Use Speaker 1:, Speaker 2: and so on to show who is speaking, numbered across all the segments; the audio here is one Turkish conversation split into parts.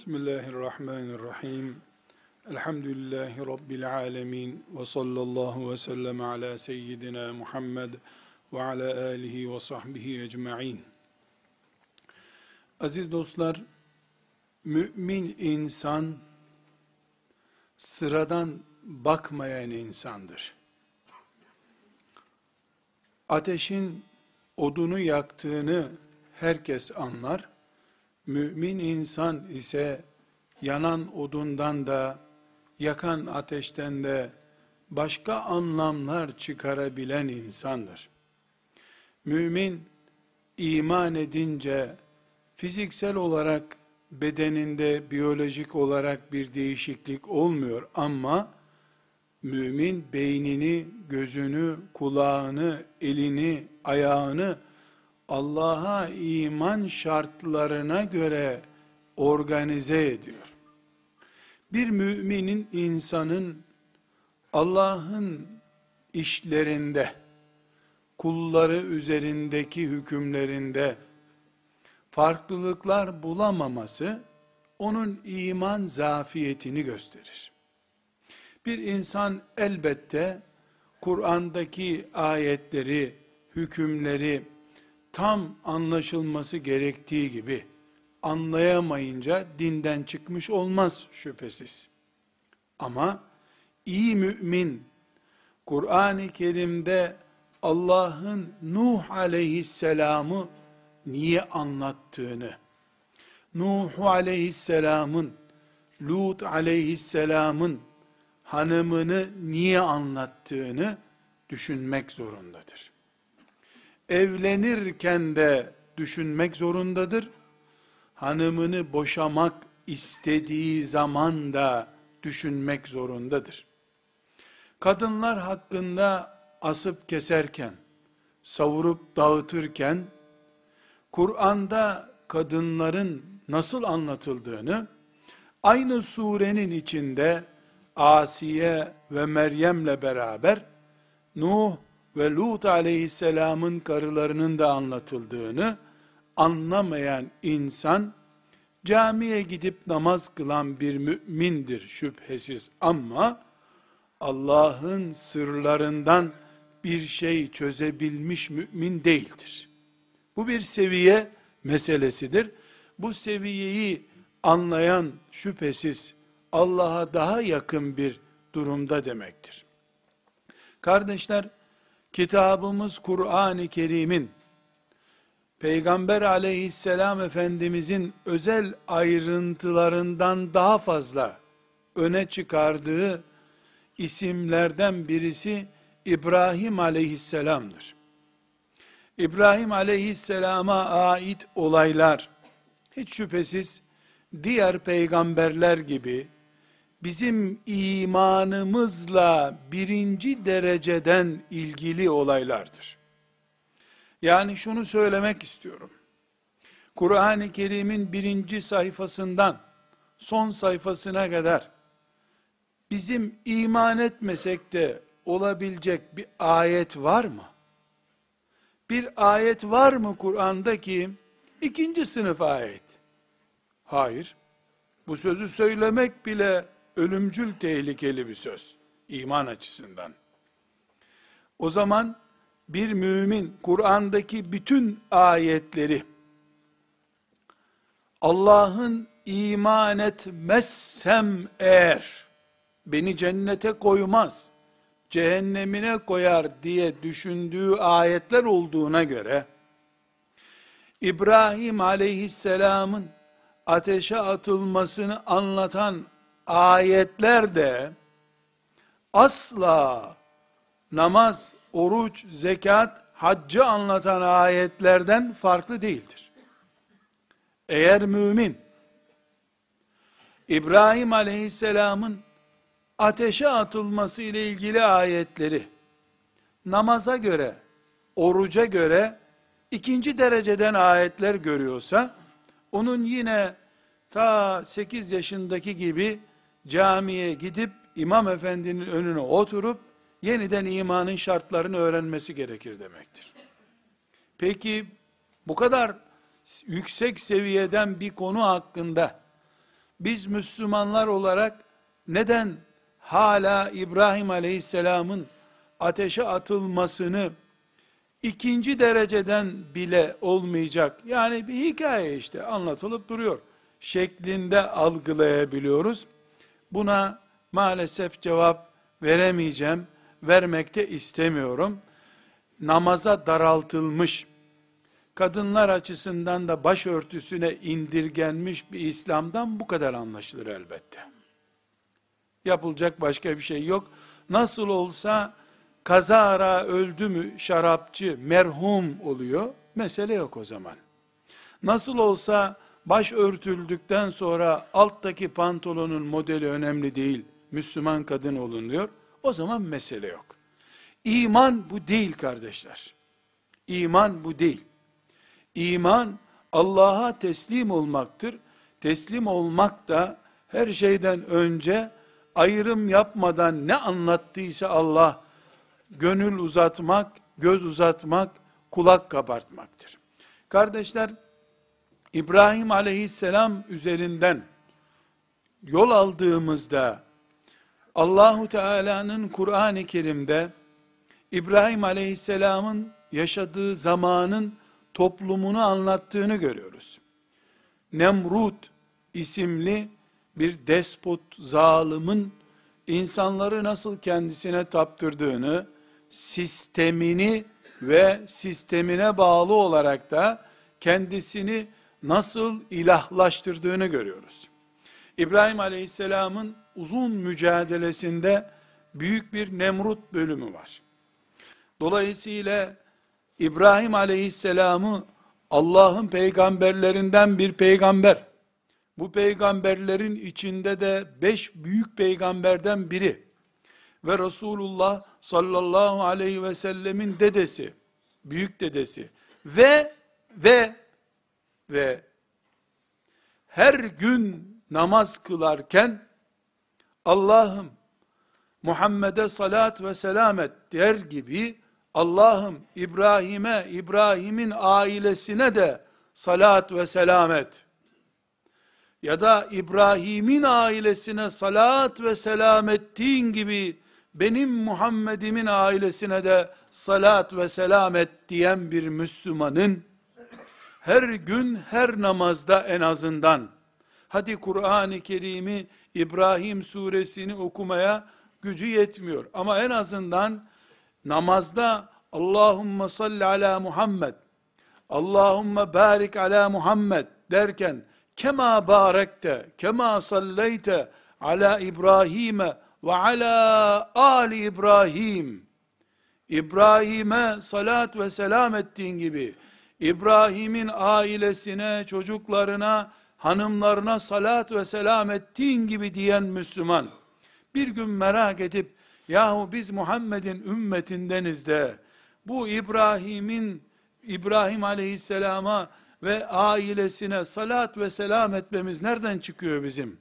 Speaker 1: Bismillahirrahmanirrahim. Elhamdülillahi Rabbil alemin. Ve sallallahu ve sellem ala seyyidina Muhammed ve ala alihi ve sahbihi ecma'in. Aziz dostlar, mümin insan, sıradan bakmayan insandır. Ateşin odunu yaktığını herkes anlar, Mümin insan ise yanan odundan da yakan ateşten de başka anlamlar çıkarabilen insandır. Mümin iman edince fiziksel olarak bedeninde biyolojik olarak bir değişiklik olmuyor ama mümin beynini, gözünü, kulağını, elini, ayağını Allah'a iman şartlarına göre organize ediyor. Bir müminin insanın Allah'ın işlerinde, kulları üzerindeki hükümlerinde farklılıklar bulamaması onun iman zafiyetini gösterir. Bir insan elbette Kur'an'daki ayetleri, hükümleri tam anlaşılması gerektiği gibi anlayamayınca dinden çıkmış olmaz şüphesiz. Ama iyi mümin Kur'an-ı Kerim'de Allah'ın Nuh aleyhisselamı niye anlattığını, Nuh aleyhisselamın, Lut aleyhisselamın hanımını niye anlattığını düşünmek zorundadır evlenirken de düşünmek zorundadır. Hanımını boşamak istediği zaman da düşünmek zorundadır. Kadınlar hakkında asıp keserken, savurup dağıtırken, Kur'an'da kadınların nasıl anlatıldığını, aynı surenin içinde Asiye ve Meryem'le beraber, Nuh ve Lut aleyhisselamın karılarının da anlatıldığını anlamayan insan, camiye gidip namaz kılan bir mümindir şüphesiz ama, Allah'ın sırlarından bir şey çözebilmiş mümin değildir. Bu bir seviye meselesidir. Bu seviyeyi anlayan şüphesiz Allah'a daha yakın bir durumda demektir. Kardeşler, kitabımız Kur'an-ı Kerim'in Peygamber aleyhisselam efendimizin özel ayrıntılarından daha fazla öne çıkardığı isimlerden birisi İbrahim aleyhisselamdır. İbrahim aleyhisselama ait olaylar hiç şüphesiz diğer peygamberler gibi bizim imanımızla birinci dereceden ilgili olaylardır. Yani şunu söylemek istiyorum. Kur'an-ı Kerim'in birinci sayfasından son sayfasına kadar bizim iman etmesek de olabilecek bir ayet var mı? Bir ayet var mı Kur'an'da ki ikinci sınıf ayet? Hayır. Bu sözü söylemek bile ölümcül tehlikeli bir söz iman açısından. O zaman bir mümin Kur'an'daki bütün ayetleri Allah'ın iman etmezsem eğer beni cennete koymaz, cehennemine koyar diye düşündüğü ayetler olduğuna göre İbrahim aleyhisselamın ateşe atılmasını anlatan ayetler de asla namaz, oruç, zekat, haccı anlatan ayetlerden farklı değildir. Eğer mümin İbrahim aleyhisselamın ateşe atılması ile ilgili ayetleri namaza göre, oruca göre ikinci dereceden ayetler görüyorsa, onun yine ta 8 yaşındaki gibi camiye gidip imam efendinin önüne oturup yeniden imanın şartlarını öğrenmesi gerekir demektir. Peki bu kadar yüksek seviyeden bir konu hakkında biz Müslümanlar olarak neden hala İbrahim Aleyhisselam'ın ateşe atılmasını ikinci dereceden bile olmayacak. Yani bir hikaye işte anlatılıp duruyor. Şeklinde algılayabiliyoruz. Buna maalesef cevap veremeyeceğim. Vermekte istemiyorum. Namaza daraltılmış, kadınlar açısından da başörtüsüne indirgenmiş bir İslam'dan bu kadar anlaşılır elbette. Yapılacak başka bir şey yok. Nasıl olsa kazara öldü mü şarapçı merhum oluyor. Mesele yok o zaman. Nasıl olsa baş örtüldükten sonra alttaki pantolonun modeli önemli değil. Müslüman kadın olunuyor. O zaman mesele yok. İman bu değil kardeşler. İman bu değil. İman Allah'a teslim olmaktır. Teslim olmak da her şeyden önce ayrım yapmadan ne anlattıysa Allah gönül uzatmak, göz uzatmak, kulak kabartmaktır. Kardeşler, İbrahim aleyhisselam üzerinden yol aldığımızda Allahu Teala'nın Kur'an-ı Kerim'de İbrahim aleyhisselamın yaşadığı zamanın toplumunu anlattığını görüyoruz. Nemrut isimli bir despot zalimin insanları nasıl kendisine taptırdığını, sistemini ve sistemine bağlı olarak da kendisini nasıl ilahlaştırdığını görüyoruz. İbrahim Aleyhisselam'ın uzun mücadelesinde büyük bir Nemrut bölümü var. Dolayısıyla İbrahim Aleyhisselam'ı Allah'ın peygamberlerinden bir peygamber, bu peygamberlerin içinde de beş büyük peygamberden biri ve Resulullah sallallahu aleyhi ve sellemin dedesi, büyük dedesi ve ve ve her gün namaz kılarken Allah'ım Muhammed'e salat ve selamet der gibi Allah'ım İbrahim'e, İbrahim'in ailesine de salat ve selamet ya da İbrahim'in ailesine salat ve selam ettiğin gibi benim Muhammed'imin ailesine de salat ve selam et diyen bir Müslümanın her gün her namazda en azından. Hadi Kur'an-ı Kerim'i İbrahim suresini okumaya gücü yetmiyor. Ama en azından namazda Allahümme salli ala Muhammed Allahümme barik ala Muhammed derken kema barekte kema salleyte ala İbrahim'e ve ala ali İbrahim. İbrahim'e salat ve selam ettiğin gibi İbrahim'in ailesine, çocuklarına, hanımlarına salat ve selam ettiğin gibi diyen Müslüman bir gün merak edip yahu biz Muhammed'in ümmetindeniz de bu İbrahim'in İbrahim aleyhisselama ve ailesine salat ve selam etmemiz nereden çıkıyor bizim?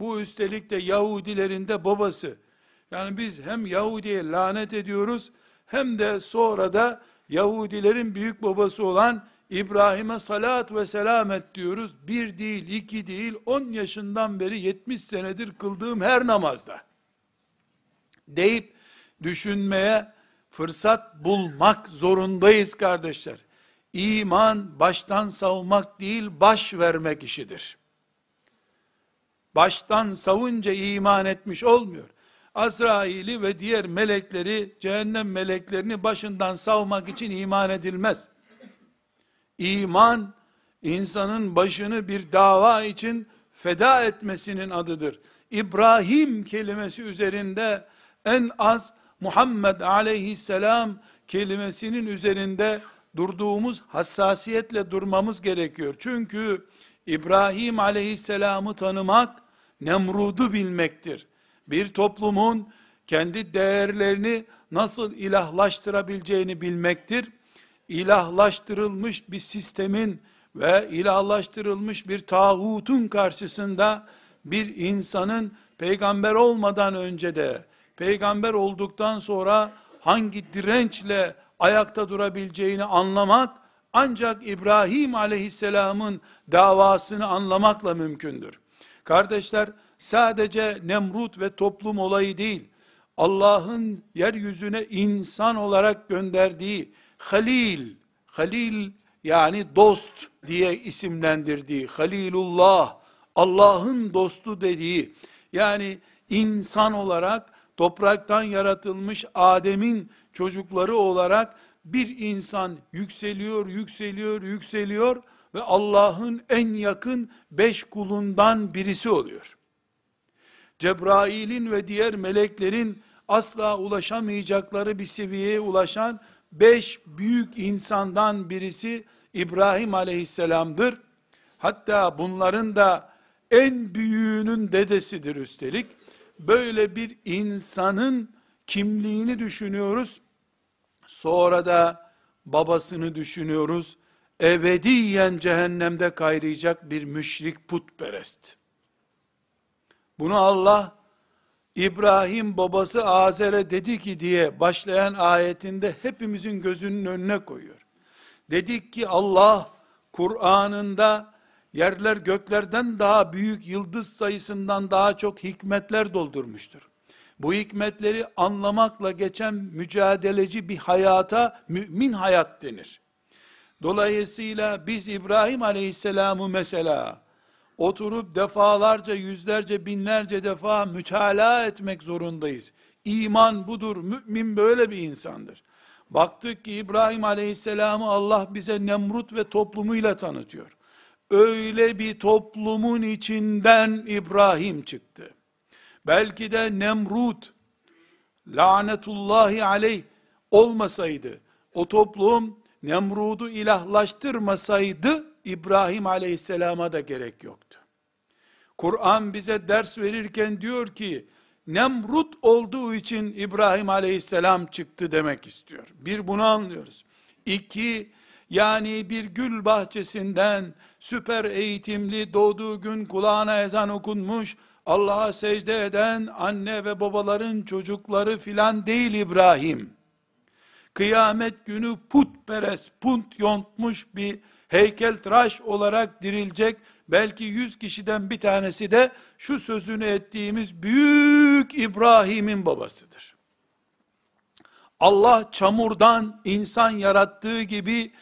Speaker 1: Bu üstelik de Yahudilerin de babası. Yani biz hem Yahudi'ye lanet ediyoruz hem de sonra da Yahudilerin büyük babası olan İbrahim'e salat ve selam et diyoruz. Bir değil, iki değil, on yaşından beri yetmiş senedir kıldığım her namazda. Deyip düşünmeye fırsat bulmak zorundayız kardeşler. İman baştan savmak değil, baş vermek işidir. Baştan savunca iman etmiş olmuyor. Azrail'i ve diğer melekleri, cehennem meleklerini başından savmak için iman edilmez. İman, insanın başını bir dava için feda etmesinin adıdır. İbrahim kelimesi üzerinde en az Muhammed aleyhisselam kelimesinin üzerinde durduğumuz hassasiyetle durmamız gerekiyor. Çünkü İbrahim aleyhisselamı tanımak, Nemrud'u bilmektir. Bir toplumun kendi değerlerini nasıl ilahlaştırabileceğini bilmektir. İlahlaştırılmış bir sistemin ve ilahlaştırılmış bir tağutun karşısında bir insanın peygamber olmadan önce de peygamber olduktan sonra hangi dirençle ayakta durabileceğini anlamak ancak İbrahim aleyhisselamın davasını anlamakla mümkündür. Kardeşler sadece Nemrut ve toplum olayı değil, Allah'ın yeryüzüne insan olarak gönderdiği Halil, Halil yani dost diye isimlendirdiği, Halilullah, Allah'ın dostu dediği, yani insan olarak topraktan yaratılmış Adem'in çocukları olarak bir insan yükseliyor, yükseliyor, yükseliyor ve Allah'ın en yakın beş kulundan birisi oluyor. Cebrail'in ve diğer meleklerin asla ulaşamayacakları bir seviyeye ulaşan beş büyük insandan birisi İbrahim aleyhisselamdır. Hatta bunların da en büyüğünün dedesidir üstelik. Böyle bir insanın kimliğini düşünüyoruz. Sonra da babasını düşünüyoruz. Ebediyen cehennemde kayrayacak bir müşrik putperest. Bunu Allah İbrahim babası Azer'e dedi ki diye başlayan ayetinde hepimizin gözünün önüne koyuyor. Dedik ki Allah Kur'an'ında yerler göklerden daha büyük yıldız sayısından daha çok hikmetler doldurmuştur. Bu hikmetleri anlamakla geçen mücadeleci bir hayata mümin hayat denir. Dolayısıyla biz İbrahim Aleyhisselam'ı mesela oturup defalarca, yüzlerce, binlerce defa mütalaa etmek zorundayız. İman budur, mümin böyle bir insandır. Baktık ki İbrahim Aleyhisselam'ı Allah bize Nemrut ve toplumuyla tanıtıyor. Öyle bir toplumun içinden İbrahim çıktı. Belki de Nemrut, lanetullahi aleyh olmasaydı, o toplum Nemrud'u ilahlaştırmasaydı, İbrahim aleyhisselama da gerek yoktu. Kur'an bize ders verirken diyor ki, Nemrut olduğu için İbrahim aleyhisselam çıktı demek istiyor. Bir bunu anlıyoruz. İki, yani bir gül bahçesinden süper eğitimli doğduğu gün kulağına ezan okunmuş, Allah'a secde eden anne ve babaların çocukları filan değil İbrahim. Kıyamet günü putperest, punt yontmuş bir heykel tıraş olarak dirilecek, belki yüz kişiden bir tanesi de şu sözünü ettiğimiz büyük İbrahim'in babasıdır. Allah çamurdan insan yarattığı gibi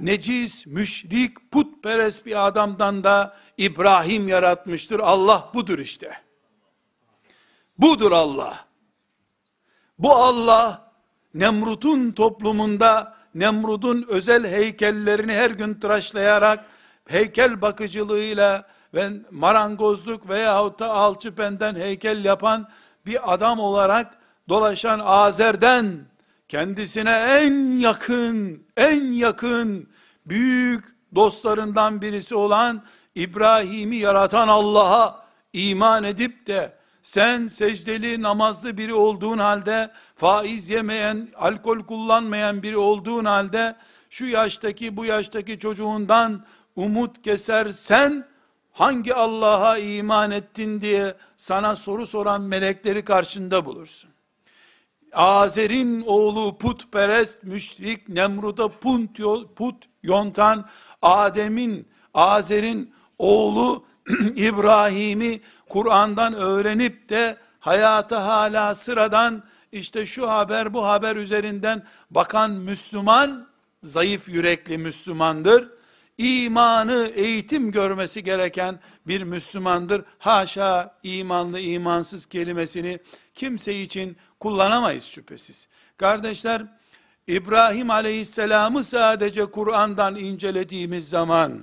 Speaker 1: necis, müşrik, putperest bir adamdan da İbrahim yaratmıştır. Allah budur işte. Budur Allah. Bu Allah Nemrut'un toplumunda Nemrut'un özel heykellerini her gün tıraşlayarak heykel bakıcılığıyla ve marangozluk veya da alçıpenden heykel yapan bir adam olarak dolaşan Azer'den kendisine en yakın, en yakın büyük dostlarından birisi olan İbrahim'i yaratan Allah'a iman edip de sen secdeli namazlı biri olduğun halde faiz yemeyen, alkol kullanmayan biri olduğun halde şu yaştaki bu yaştaki çocuğundan umut kesersen hangi Allah'a iman ettin diye sana soru soran melekleri karşında bulursun. Azer'in oğlu putperest, müşrik, Nemrut'a put, put yontan, Adem'in, Azer'in oğlu İbrahim'i Kur'an'dan öğrenip de hayata hala sıradan işte şu haber bu haber üzerinden bakan Müslüman zayıf yürekli Müslümandır. İmanı eğitim görmesi gereken bir Müslümandır. Haşa imanlı imansız kelimesini kimse için kullanamayız şüphesiz. Kardeşler İbrahim aleyhisselamı sadece Kur'an'dan incelediğimiz zaman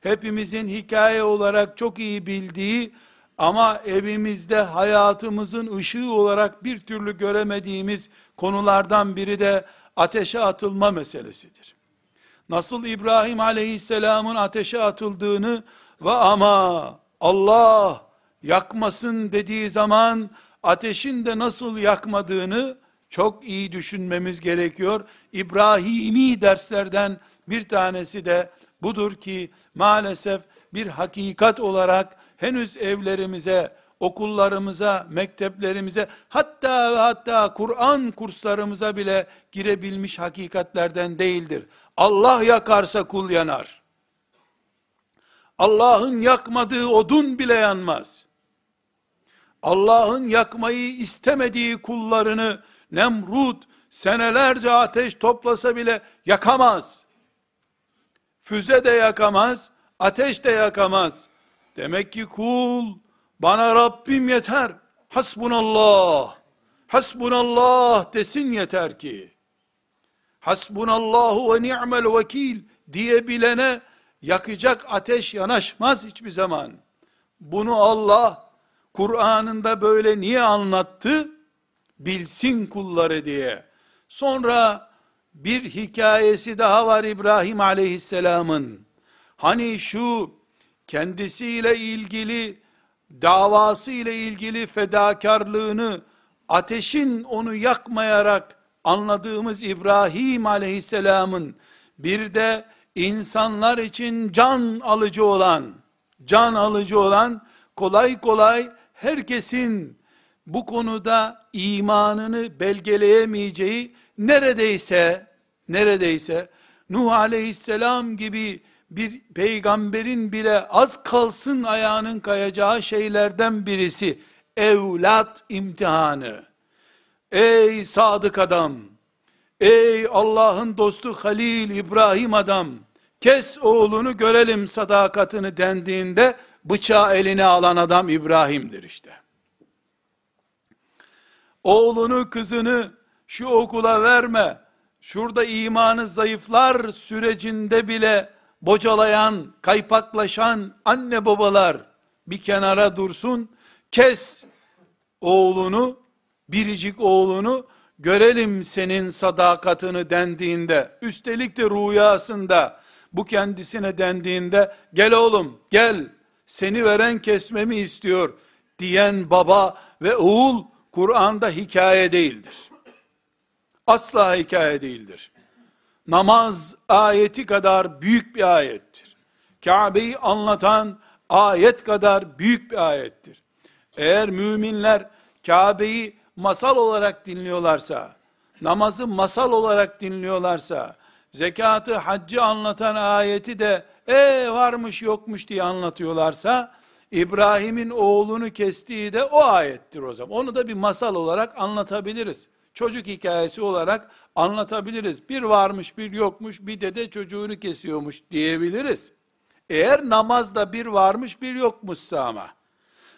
Speaker 1: hepimizin hikaye olarak çok iyi bildiği ama evimizde hayatımızın ışığı olarak bir türlü göremediğimiz konulardan biri de ateşe atılma meselesidir. Nasıl İbrahim aleyhisselamın ateşe atıldığını ve ama Allah yakmasın dediği zaman ateşin de nasıl yakmadığını çok iyi düşünmemiz gerekiyor. İbrahimi derslerden bir tanesi de budur ki maalesef bir hakikat olarak henüz evlerimize, okullarımıza, mekteplerimize, hatta ve hatta Kur'an kurslarımıza bile girebilmiş hakikatlerden değildir. Allah yakarsa kul yanar. Allah'ın yakmadığı odun bile yanmaz. Allah'ın yakmayı istemediği kullarını Nemrut senelerce ateş toplasa bile yakamaz. Füze de yakamaz, ateş de yakamaz. Demek ki kul bana Rabbim yeter. Hasbunallah. Hasbunallah desin yeter ki. Hasbunallahu ve ni'mel vekil diyebilene yakacak ateş yanaşmaz hiçbir zaman. Bunu Allah Kur'an'ında böyle niye anlattı? Bilsin kulları diye. Sonra bir hikayesi daha var İbrahim aleyhisselamın. Hani şu kendisiyle ilgili davası ile ilgili fedakarlığını ateşin onu yakmayarak anladığımız İbrahim aleyhisselamın bir de insanlar için can alıcı olan can alıcı olan kolay kolay herkesin bu konuda imanını belgeleyemeyeceği neredeyse neredeyse Nuh aleyhisselam gibi bir peygamberin bile az kalsın ayağının kayacağı şeylerden birisi evlat imtihanı. Ey sadık adam, ey Allah'ın dostu Halil İbrahim adam, kes oğlunu görelim sadakatini dendiğinde bıçağı eline alan adam İbrahim'dir işte. Oğlunu kızını şu okula verme, şurada imanı zayıflar sürecinde bile bocalayan, kaypaklaşan anne babalar bir kenara dursun, kes oğlunu, biricik oğlunu, görelim senin sadakatını dendiğinde, üstelik de rüyasında, bu kendisine dendiğinde, gel oğlum, gel, seni veren kesmemi istiyor, diyen baba ve oğul, Kur'an'da hikaye değildir. Asla hikaye değildir. Namaz ayeti kadar büyük bir ayettir. Kabe'yi anlatan ayet kadar büyük bir ayettir. Eğer müminler Kabe'yi masal olarak dinliyorlarsa, namazı masal olarak dinliyorlarsa, zekatı, haccı anlatan ayeti de e varmış yokmuş diye anlatıyorlarsa, İbrahim'in oğlunu kestiği de o ayettir o zaman. Onu da bir masal olarak anlatabiliriz. Çocuk hikayesi olarak anlatabiliriz. Bir varmış bir yokmuş bir dede çocuğunu kesiyormuş diyebiliriz. Eğer namazda bir varmış bir yokmuşsa ama,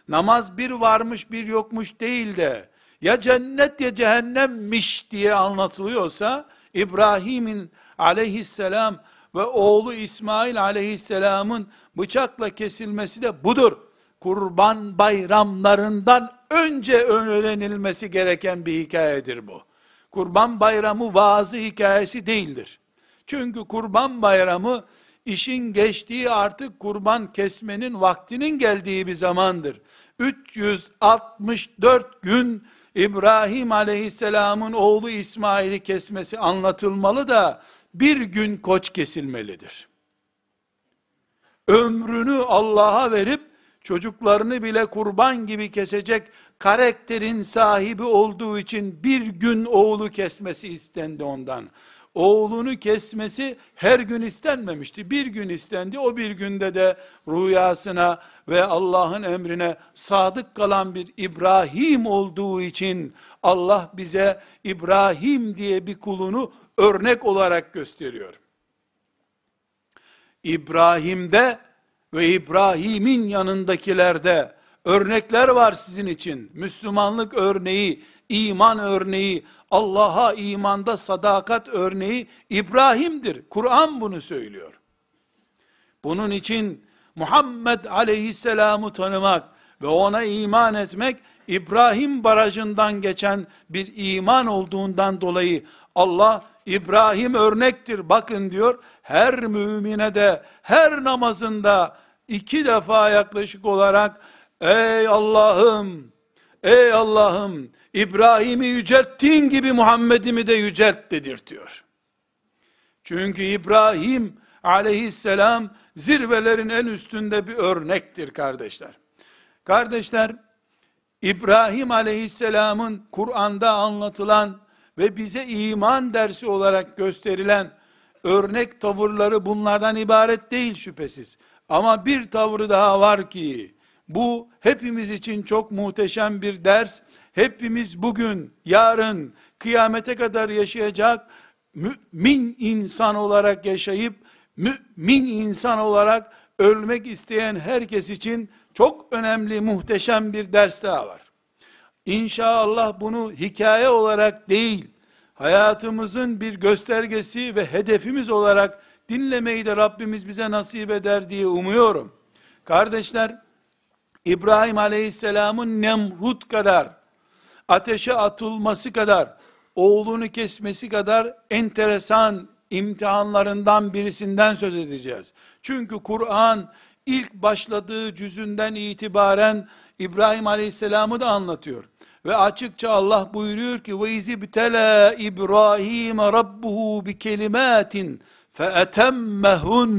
Speaker 1: namaz bir varmış bir yokmuş değil de, ya cennet ya cehennemmiş diye anlatılıyorsa, İbrahim'in aleyhisselam ve oğlu İsmail aleyhisselamın bıçakla kesilmesi de budur. Kurban bayramlarından önce öğrenilmesi gereken bir hikayedir bu. Kurban bayramı vaazı hikayesi değildir. Çünkü kurban bayramı işin geçtiği artık kurban kesmenin vaktinin geldiği bir zamandır. 364 gün İbrahim aleyhisselamın oğlu İsmail'i kesmesi anlatılmalı da bir gün koç kesilmelidir. Ömrünü Allah'a verip çocuklarını bile kurban gibi kesecek karakterin sahibi olduğu için bir gün oğlu kesmesi istendi ondan. Oğlunu kesmesi her gün istenmemişti. Bir gün istendi. O bir günde de rüyasına ve Allah'ın emrine sadık kalan bir İbrahim olduğu için Allah bize İbrahim diye bir kulunu örnek olarak gösteriyor. İbrahim'de ve İbrahim'in yanındakilerde örnekler var sizin için. Müslümanlık örneği, iman örneği, Allah'a imanda sadakat örneği İbrahim'dir. Kur'an bunu söylüyor. Bunun için Muhammed aleyhisselamı tanımak ve ona iman etmek İbrahim barajından geçen bir iman olduğundan dolayı Allah İbrahim örnektir bakın diyor. Her mümine de her namazında iki defa yaklaşık olarak ey Allah'ım ey Allah'ım İbrahim'i yücelttiğin gibi Muhammed'imi de yücelt dedirtiyor. Çünkü İbrahim aleyhisselam zirvelerin en üstünde bir örnektir kardeşler. Kardeşler, İbrahim aleyhisselamın Kur'an'da anlatılan ve bize iman dersi olarak gösterilen örnek tavırları bunlardan ibaret değil şüphesiz. Ama bir tavrı daha var ki, bu hepimiz için çok muhteşem bir ders. Hepimiz bugün, yarın, kıyamete kadar yaşayacak mümin insan olarak yaşayıp, mümin insan olarak ölmek isteyen herkes için çok önemli, muhteşem bir ders daha var. İnşallah bunu hikaye olarak değil, hayatımızın bir göstergesi ve hedefimiz olarak dinlemeyi de Rabbimiz bize nasip eder diye umuyorum. Kardeşler, İbrahim Aleyhisselam'ın Nemrut kadar, ateşe atılması kadar, oğlunu kesmesi kadar enteresan imtihanlarından birisinden söz edeceğiz. Çünkü Kur'an ilk başladığı cüzünden itibaren İbrahim Aleyhisselam'ı da anlatıyor. Ve açıkça Allah buyuruyor ki ve izibtela İbrahim rabbuhu bi kelimatin feetemmehun.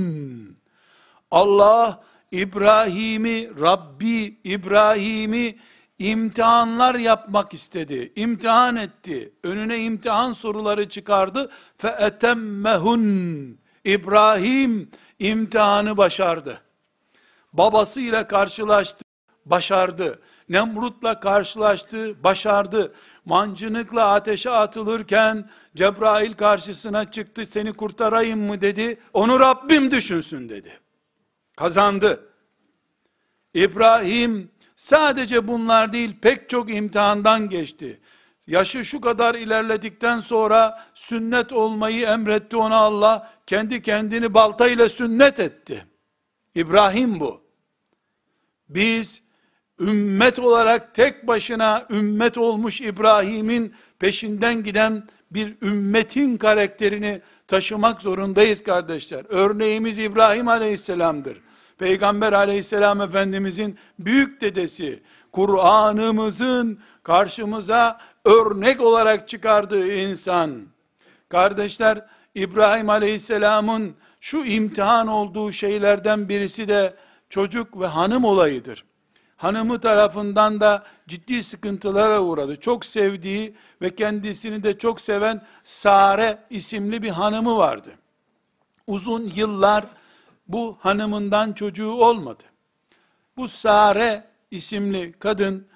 Speaker 1: Allah İbrahim'i Rabbi İbrahim'i imtihanlar yapmak istedi. İmtihan etti. Önüne imtihan soruları çıkardı. Feetemmehun. İbrahim imtihanı başardı. Babasıyla karşılaştı, başardı. Nemrut'la karşılaştı, başardı. Mancınıkla ateşe atılırken Cebrail karşısına çıktı, seni kurtarayım mı dedi. Onu Rabbim düşünsün dedi. Kazandı. İbrahim sadece bunlar değil pek çok imtihandan geçti. Yaşı şu kadar ilerledikten sonra sünnet olmayı emretti ona Allah. Kendi kendini baltayla sünnet etti. İbrahim bu. Biz ümmet olarak tek başına ümmet olmuş İbrahim'in peşinden giden bir ümmetin karakterini taşımak zorundayız kardeşler. Örneğimiz İbrahim aleyhisselamdır. Peygamber aleyhisselam efendimizin büyük dedesi, Kur'an'ımızın karşımıza örnek olarak çıkardığı insan. Kardeşler, İbrahim aleyhisselamın şu imtihan olduğu şeylerden birisi de çocuk ve hanım olayıdır hanımı tarafından da ciddi sıkıntılara uğradı. Çok sevdiği ve kendisini de çok seven Sare isimli bir hanımı vardı. Uzun yıllar bu hanımından çocuğu olmadı. Bu Sare isimli kadın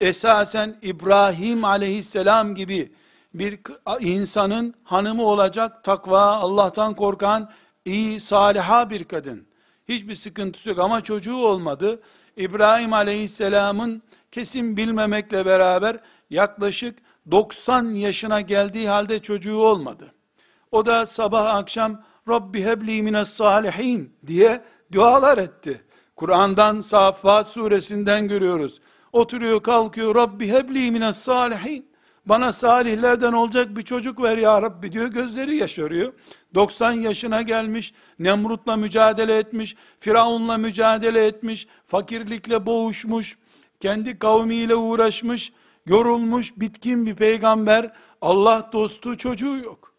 Speaker 1: esasen İbrahim aleyhisselam gibi bir insanın hanımı olacak takva, Allah'tan korkan, iyi, saliha bir kadın. Hiçbir sıkıntısı yok ama çocuğu olmadı. İbrahim Aleyhisselam'ın kesin bilmemekle beraber yaklaşık 90 yaşına geldiği halde çocuğu olmadı. O da sabah akşam Rabbi hebli mines salihin diye dualar etti. Kur'an'dan Saffat suresinden görüyoruz. Oturuyor kalkıyor Rabbi hebli mines salihin. Bana salihlerden olacak bir çocuk ver ya Rabbi diyor gözleri yaşarıyor. 90 yaşına gelmiş, Nemrut'la mücadele etmiş, Firavun'la mücadele etmiş, fakirlikle boğuşmuş, kendi kavmiyle uğraşmış, yorulmuş, bitkin bir peygamber, Allah dostu çocuğu yok.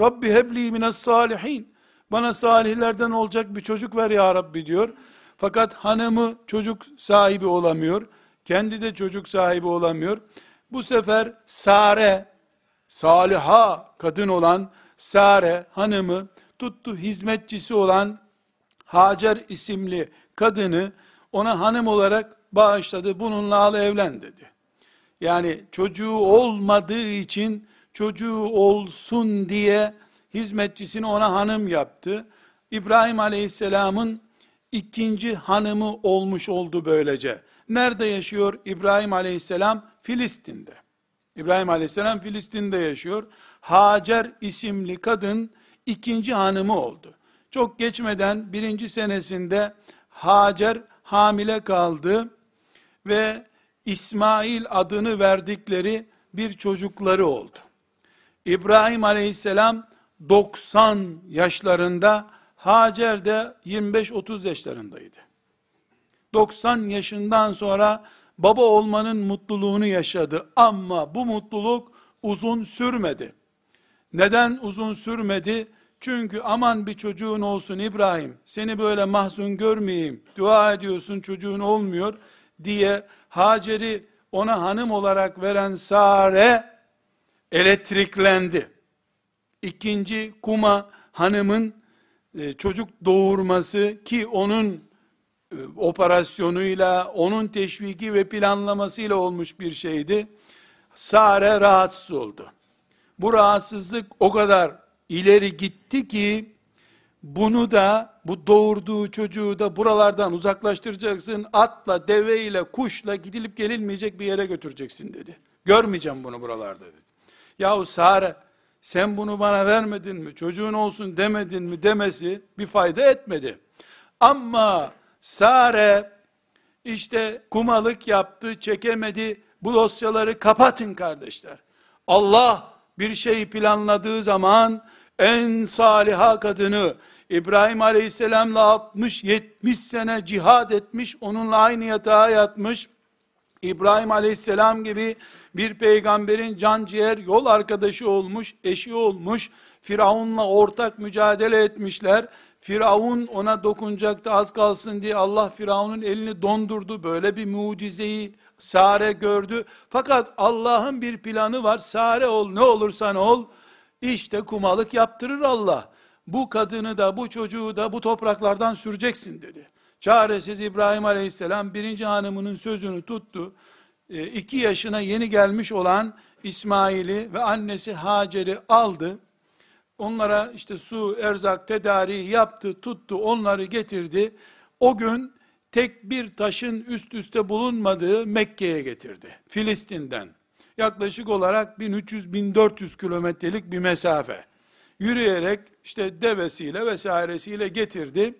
Speaker 1: Rabbi hebli mines salihin. Bana salihlerden olacak bir çocuk ver ya Rabbi diyor. Fakat hanımı çocuk sahibi olamıyor. Kendi de çocuk sahibi olamıyor. Bu sefer Sare, saliha kadın olan Sare hanımı tuttu hizmetçisi olan Hacer isimli kadını ona hanım olarak bağışladı. Bununla al evlen dedi. Yani çocuğu olmadığı için çocuğu olsun diye hizmetçisini ona hanım yaptı. İbrahim Aleyhisselam'ın ikinci hanımı olmuş oldu böylece. Nerede yaşıyor İbrahim Aleyhisselam? Filistin'de. İbrahim Aleyhisselam Filistin'de yaşıyor. Hacer isimli kadın ikinci hanımı oldu. Çok geçmeden birinci senesinde Hacer hamile kaldı ve İsmail adını verdikleri bir çocukları oldu. İbrahim aleyhisselam 90 yaşlarında, Hacer de 25-30 yaşlarındaydı. 90 yaşından sonra baba olmanın mutluluğunu yaşadı ama bu mutluluk uzun sürmedi. Neden uzun sürmedi? Çünkü aman bir çocuğun olsun İbrahim, seni böyle mahzun görmeyeyim, dua ediyorsun çocuğun olmuyor diye Hacer'i ona hanım olarak veren Sare elektriklendi. İkinci kuma hanımın e, çocuk doğurması ki onun operasyonuyla, onun teşviki ve planlamasıyla olmuş bir şeydi. Sare rahatsız oldu. Bu rahatsızlık o kadar ileri gitti ki bunu da bu doğurduğu çocuğu da buralardan uzaklaştıracaksın. Atla, deveyle, kuşla gidilip gelinmeyecek bir yere götüreceksin dedi. Görmeyeceğim bunu buralarda dedi. Yahu Sare sen bunu bana vermedin mi? Çocuğun olsun demedin mi demesi bir fayda etmedi. Ama Sare işte kumalık yaptı, çekemedi. Bu dosyaları kapatın kardeşler. Allah bir şey planladığı zaman en saliha kadını İbrahim Aleyhisselam'la 60-70 sene cihad etmiş, onunla aynı yatağa yatmış, İbrahim Aleyhisselam gibi bir peygamberin can ciğer yol arkadaşı olmuş, eşi olmuş, Firavun'la ortak mücadele etmişler. Firavun ona dokunacaktı az kalsın diye Allah Firavun'un elini dondurdu. Böyle bir mucizeyi Sare gördü. Fakat Allah'ın bir planı var. Sare ol ne olursan ol. İşte kumalık yaptırır Allah. Bu kadını da bu çocuğu da bu topraklardan süreceksin dedi. Çaresiz İbrahim Aleyhisselam birinci hanımının sözünü tuttu. E, iki yaşına yeni gelmiş olan İsmail'i ve annesi Hacer'i aldı. Onlara işte su, erzak, tedariği yaptı, tuttu, onları getirdi. O gün tek bir taşın üst üste bulunmadığı Mekke'ye getirdi. Filistin'den. Yaklaşık olarak 1300-1400 kilometrelik bir mesafe. Yürüyerek işte devesiyle vesairesiyle getirdi.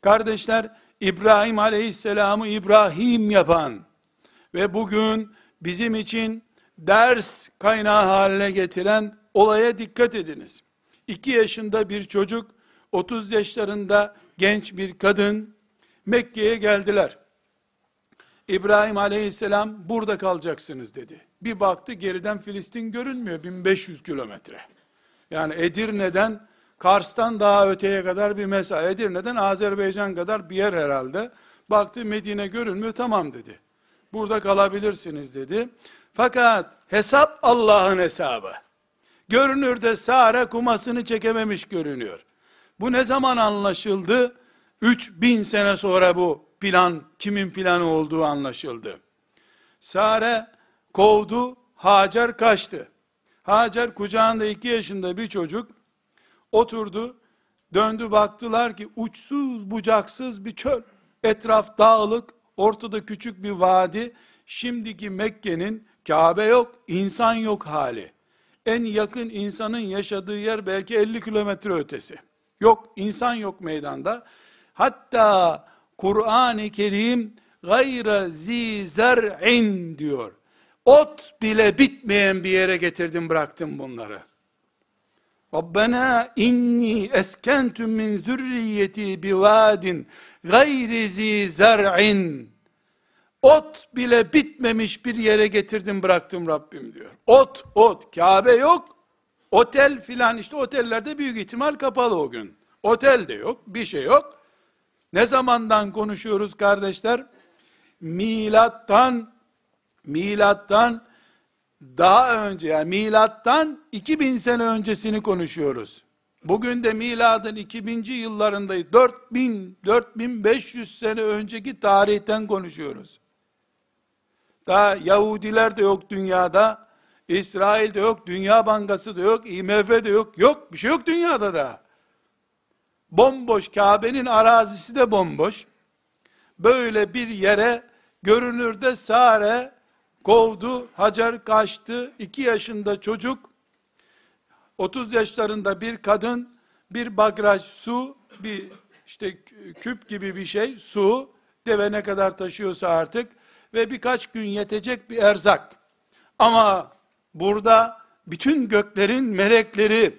Speaker 1: Kardeşler İbrahim Aleyhisselam'ı İbrahim yapan ve bugün bizim için ders kaynağı haline getiren olaya dikkat ediniz. 2 yaşında bir çocuk, 30 yaşlarında genç bir kadın Mekke'ye geldiler. İbrahim aleyhisselam burada kalacaksınız dedi. Bir baktı geriden Filistin görünmüyor 1500 kilometre. Yani Edirne'den Kars'tan daha öteye kadar bir mesafe. Edirne'den Azerbaycan kadar bir yer herhalde. Baktı Medine görünmüyor tamam dedi. Burada kalabilirsiniz dedi. Fakat hesap Allah'ın hesabı. Görünürde Sare kumasını çekememiş görünüyor. Bu ne zaman anlaşıldı? 3000 sene sonra bu plan kimin planı olduğu anlaşıldı. Sare kovdu, Hacer kaçtı. Hacer kucağında iki yaşında bir çocuk oturdu, döndü baktılar ki uçsuz bucaksız bir çöl. Etraf dağlık, ortada küçük bir vadi. Şimdiki Mekke'nin Kabe yok, insan yok hali. En yakın insanın yaşadığı yer belki 50 kilometre ötesi. Yok, insan yok meydanda. Hatta Kur'an-ı Kerim gayre zi zer'in diyor. Ot bile bitmeyen bir yere getirdim bıraktım bunları. Rabbena inni eskentu min zürriyeti bivadin gayri zi zer'in. Ot bile bitmemiş bir yere getirdim bıraktım Rabbim diyor. Ot, ot, Kabe yok. Otel filan işte otellerde büyük ihtimal kapalı o gün. Otel de yok, bir şey yok. Ne zamandan konuşuyoruz kardeşler? Milattan milattan daha önce yani milattan 2000 sene öncesini konuşuyoruz. Bugün de miladın 2000. yıllarındayız. 4000 4500 sene önceki tarihten konuşuyoruz. Daha Yahudiler de yok dünyada. İsrail de yok, Dünya Bankası da yok, IMF de yok. Yok, bir şey yok dünyada da. Bomboş, Kabe'nin arazisi de bomboş. Böyle bir yere görünürde Sare kovdu, Hacer kaçtı, iki yaşında çocuk, 30 yaşlarında bir kadın, bir bagraj su, bir işte küp gibi bir şey, su, deve ne kadar taşıyorsa artık, ve birkaç gün yetecek bir erzak. Ama burada bütün göklerin melekleri,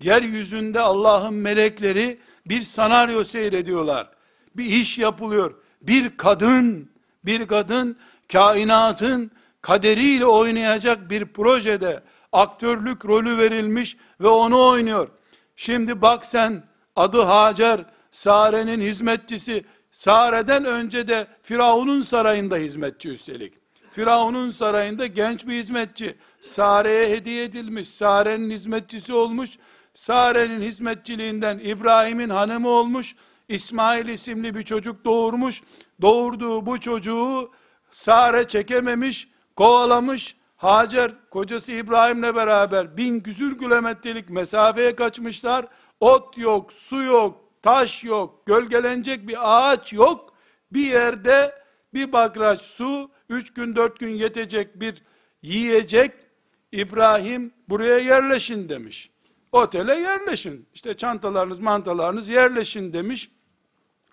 Speaker 1: yeryüzünde Allah'ın melekleri bir senaryo seyrediyorlar. Bir iş yapılıyor. Bir kadın, bir kadın kainatın kaderiyle oynayacak bir projede aktörlük rolü verilmiş ve onu oynuyor. Şimdi bak sen adı Hacer, Sare'nin hizmetçisi, Sare'den önce de Firavun'un sarayında hizmetçi üstelik. Firavun'un sarayında genç bir hizmetçi. Sare'ye hediye edilmiş. Sare'nin hizmetçisi olmuş. Sare'nin hizmetçiliğinden İbrahim'in hanımı olmuş. İsmail isimli bir çocuk doğurmuş. Doğurduğu bu çocuğu Sare çekememiş, kovalamış. Hacer kocası İbrahim'le beraber bin küsür kilometrelik mesafeye kaçmışlar. Ot yok, su yok, taş yok, gölgelenecek bir ağaç yok. Bir yerde bir bakraç su, üç gün dört gün yetecek bir yiyecek. İbrahim buraya yerleşin demiş. Otele yerleşin. İşte çantalarınız, mantalarınız yerleşin demiş.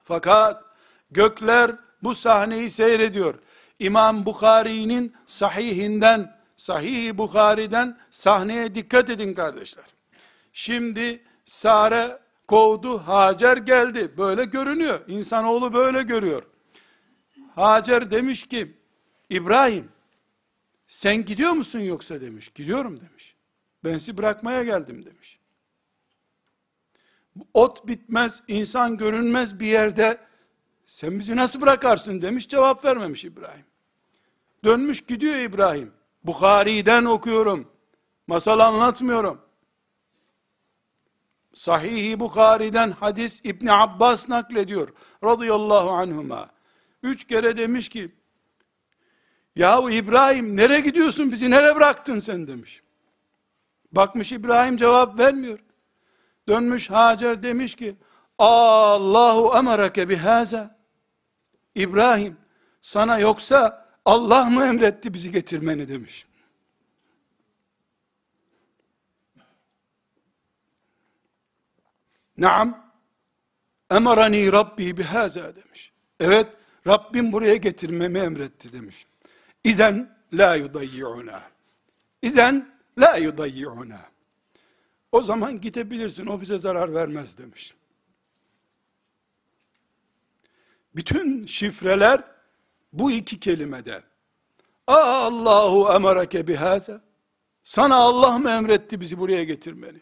Speaker 1: Fakat gökler bu sahneyi seyrediyor. İmam Bukhari'nin sahihinden, sahih Bukhari'den sahneye dikkat edin kardeşler. Şimdi Sare kovdu, Hacer geldi. Böyle görünüyor. İnsanoğlu böyle görüyor. Hacer demiş ki, İbrahim, sen gidiyor musun yoksa demiş. Gidiyorum demiş. Ben sizi bırakmaya geldim demiş. Ot bitmez, insan görünmez bir yerde sen bizi nasıl bırakarsın demiş cevap vermemiş İbrahim. Dönmüş gidiyor İbrahim. Bukhari'den okuyorum. Masal anlatmıyorum. Sahih-i Bukhari'den hadis İbni Abbas naklediyor. Radıyallahu anhuma. Üç kere demiş ki, Yahu İbrahim nereye gidiyorsun bizi nereye bıraktın sen demiş. Bakmış İbrahim cevap vermiyor. Dönmüş Hacer demiş ki, Allahu emareke bihaza. İbrahim sana yoksa Allah mı emretti bizi getirmeni demiş. Naam. Emarani Rabbi bihaza demiş. Evet, Rabbim buraya getirmemi emretti demiş. İzen la yudayyi'una. İzen la yudayyi'una. O zaman gidebilirsin, o bize zarar vermez demiş. Bütün şifreler bu iki kelimede. Allahu emareke bihaza. Sana Allah mı emretti bizi buraya getirmeni?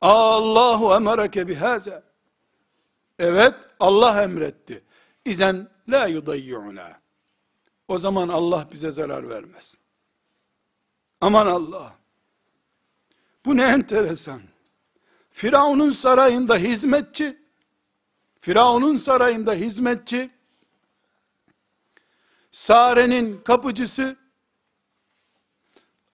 Speaker 1: Allahu emareke bihaza. Evet, Allah emretti. İzen la yudayyuna. O zaman Allah bize zarar vermez. Aman Allah. Bu ne enteresan. Firavun'un sarayında hizmetçi, Firavun'un sarayında hizmetçi, Sare'nin kapıcısı,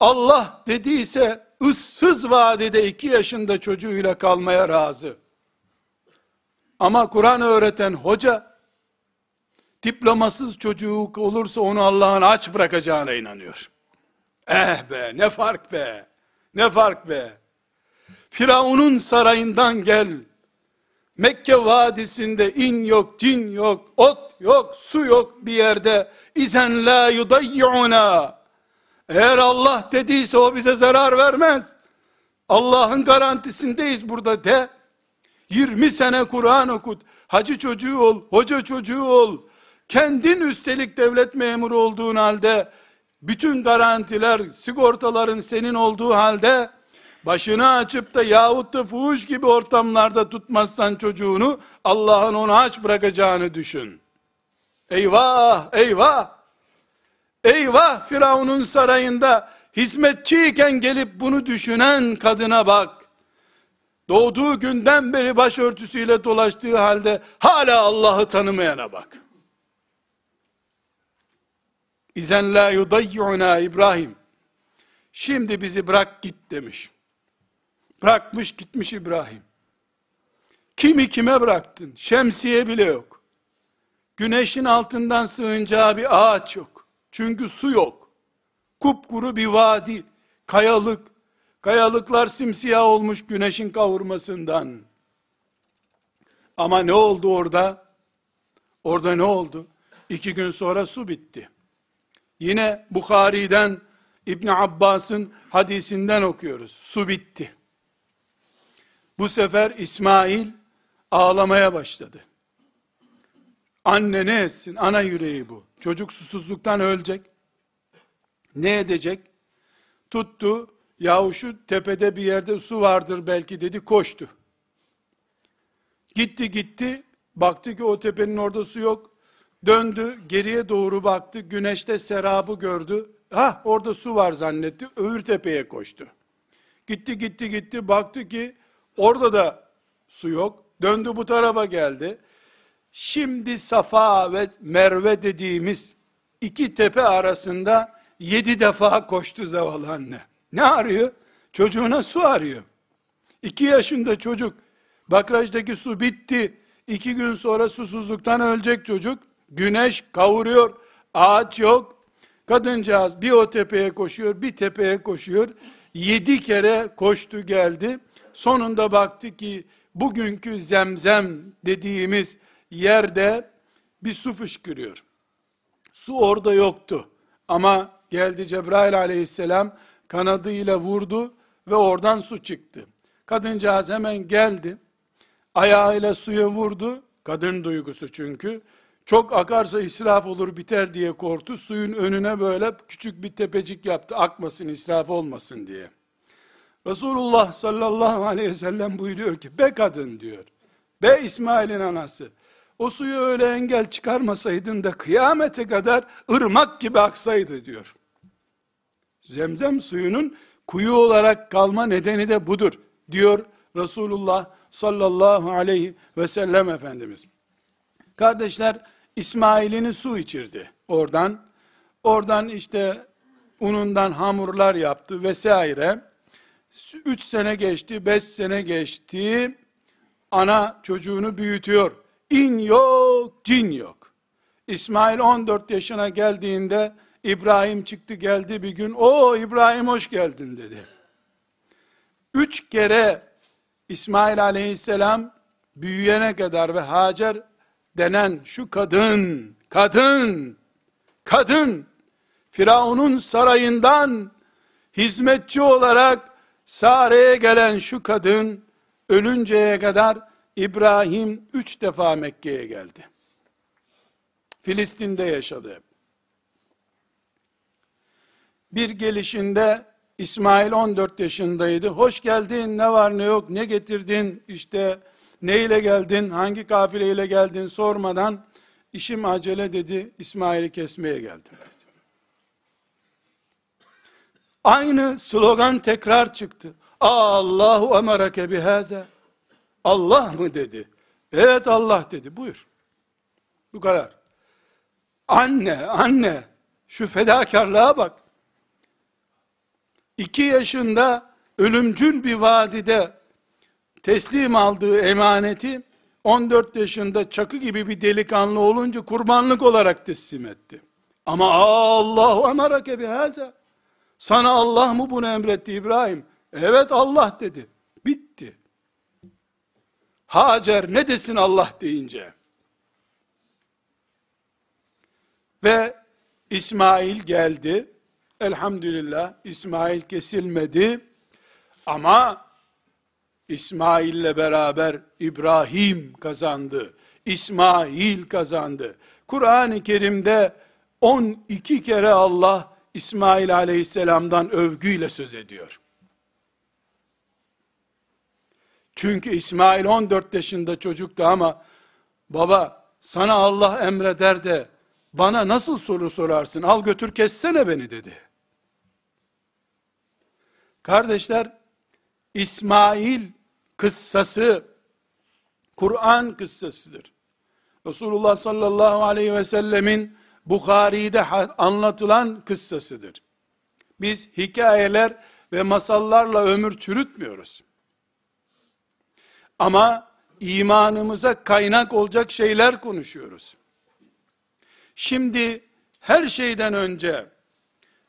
Speaker 1: Allah dediyse ıssız vadede iki yaşında çocuğuyla kalmaya razı. Ama Kur'an öğreten hoca, diplomasız çocuğu olursa onu Allah'ın aç bırakacağına inanıyor. Eh be ne fark be, ne fark be. Firavun'un sarayından gel, Mekke vadisinde in yok, cin yok, ot yok, su yok bir yerde. İzen la yudayyuna. Eğer Allah dediyse o bize zarar vermez. Allah'ın garantisindeyiz burada de. 20 sene Kur'an okut. Hacı çocuğu ol, hoca çocuğu ol. Kendin üstelik devlet memuru olduğun halde, bütün garantiler, sigortaların senin olduğu halde, başını açıp da yahut da fuhuş gibi ortamlarda tutmazsan çocuğunu, Allah'ın onu aç bırakacağını düşün. Eyvah, eyvah! Eyvah Firavun'un sarayında hizmetçiyken gelip bunu düşünen kadına bak. Doğduğu günden beri başörtüsüyle dolaştığı halde hala Allah'ı tanımayana bak. İzen la yudayyuna İbrahim. Şimdi bizi bırak git demiş. Bırakmış gitmiş İbrahim. Kimi kime bıraktın? Şemsiye bile yok. Güneşin altından sığınacağı bir ağaç yok. Çünkü su yok. Kupkuru bir vadi, kayalık. Kayalıklar simsiyah olmuş güneşin kavurmasından. Ama ne oldu orada? Orada ne oldu? İki gün sonra su bitti. Yine Bukhari'den İbn Abbas'ın hadisinden okuyoruz. Su bitti. Bu sefer İsmail ağlamaya başladı. Anne ne etsin? Ana yüreği bu. Çocuk susuzluktan ölecek. Ne edecek? Tuttu. Yahu şu tepede bir yerde su vardır belki dedi koştu. Gitti gitti. Baktı ki o tepenin orada su yok. Döndü geriye doğru baktı. Güneşte serabı gördü. Ha orada su var zannetti. Öbür tepeye koştu. Gitti gitti gitti. Baktı ki orada da su yok. Döndü bu tarafa geldi. Şimdi Safa ve Merve dediğimiz iki tepe arasında yedi defa koştu zavallı anne. Ne arıyor? Çocuğuna su arıyor. İki yaşında çocuk. Bakrajdaki su bitti. İki gün sonra susuzluktan ölecek çocuk. Güneş kavuruyor. Ağaç yok. Kadıncağız bir o tepeye koşuyor, bir tepeye koşuyor. Yedi kere koştu geldi. Sonunda baktı ki bugünkü zemzem dediğimiz yerde bir su fışkırıyor. Su orada yoktu. Ama geldi Cebrail aleyhisselam kanadıyla vurdu ve oradan su çıktı. Kadıncağız hemen geldi. Ayağıyla suya vurdu. Kadın duygusu çünkü. Çok akarsa israf olur biter diye korktu. Suyun önüne böyle küçük bir tepecik yaptı. Akmasın israf olmasın diye. Resulullah sallallahu aleyhi ve sellem buyuruyor ki be kadın diyor. Be İsmail'in anası. O suyu öyle engel çıkarmasaydın da kıyamete kadar ırmak gibi aksaydı diyor. Zemzem suyunun kuyu olarak kalma nedeni de budur diyor Resulullah sallallahu aleyhi ve sellem Efendimiz. Kardeşler İsmail'ini su içirdi oradan. Oradan işte unundan hamurlar yaptı vesaire. Üç sene geçti, beş sene geçti. Ana çocuğunu büyütüyor. İn yok, cin yok. İsmail 14 yaşına geldiğinde İbrahim çıktı geldi bir gün. O İbrahim hoş geldin dedi. Üç kere İsmail aleyhisselam büyüyene kadar ve Hacer denen şu kadın, kadın, kadın, Firavun'un sarayından hizmetçi olarak Sare'ye gelen şu kadın, ölünceye kadar İbrahim üç defa Mekke'ye geldi. Filistin'de yaşadı. Bir gelişinde İsmail 14 yaşındaydı. Hoş geldin, ne var ne yok, ne getirdin, işte neyle geldin, hangi kafileyle geldin sormadan işim acele dedi, İsmail'i kesmeye geldim dedi. Aynı slogan tekrar çıktı. Allahu emareke bihaza. Allah mı dedi? Evet Allah dedi. Buyur. Bu kadar. Anne, anne, şu fedakarlığa bak. İki yaşında ölümcül bir vadide teslim aldığı emaneti 14 yaşında çakı gibi bir delikanlı olunca kurbanlık olarak teslim etti. Ama Allahu emareke bihaza. Sana Allah mı bunu emretti İbrahim? Evet Allah dedi. Hacer ne desin Allah deyince? Ve İsmail geldi. Elhamdülillah İsmail kesilmedi. Ama İsmail'le beraber İbrahim kazandı. İsmail kazandı. Kur'an-ı Kerim'de 12 kere Allah İsmail aleyhisselamdan övgüyle söz ediyor. Çünkü İsmail 14 yaşında çocuktu ama baba sana Allah emreder de bana nasıl soru sorarsın al götür kessene beni dedi. Kardeşler İsmail kıssası Kur'an kıssasıdır. Resulullah sallallahu aleyhi ve sellemin Bukhari'de anlatılan kıssasıdır. Biz hikayeler ve masallarla ömür çürütmüyoruz. Ama imanımıza kaynak olacak şeyler konuşuyoruz. Şimdi her şeyden önce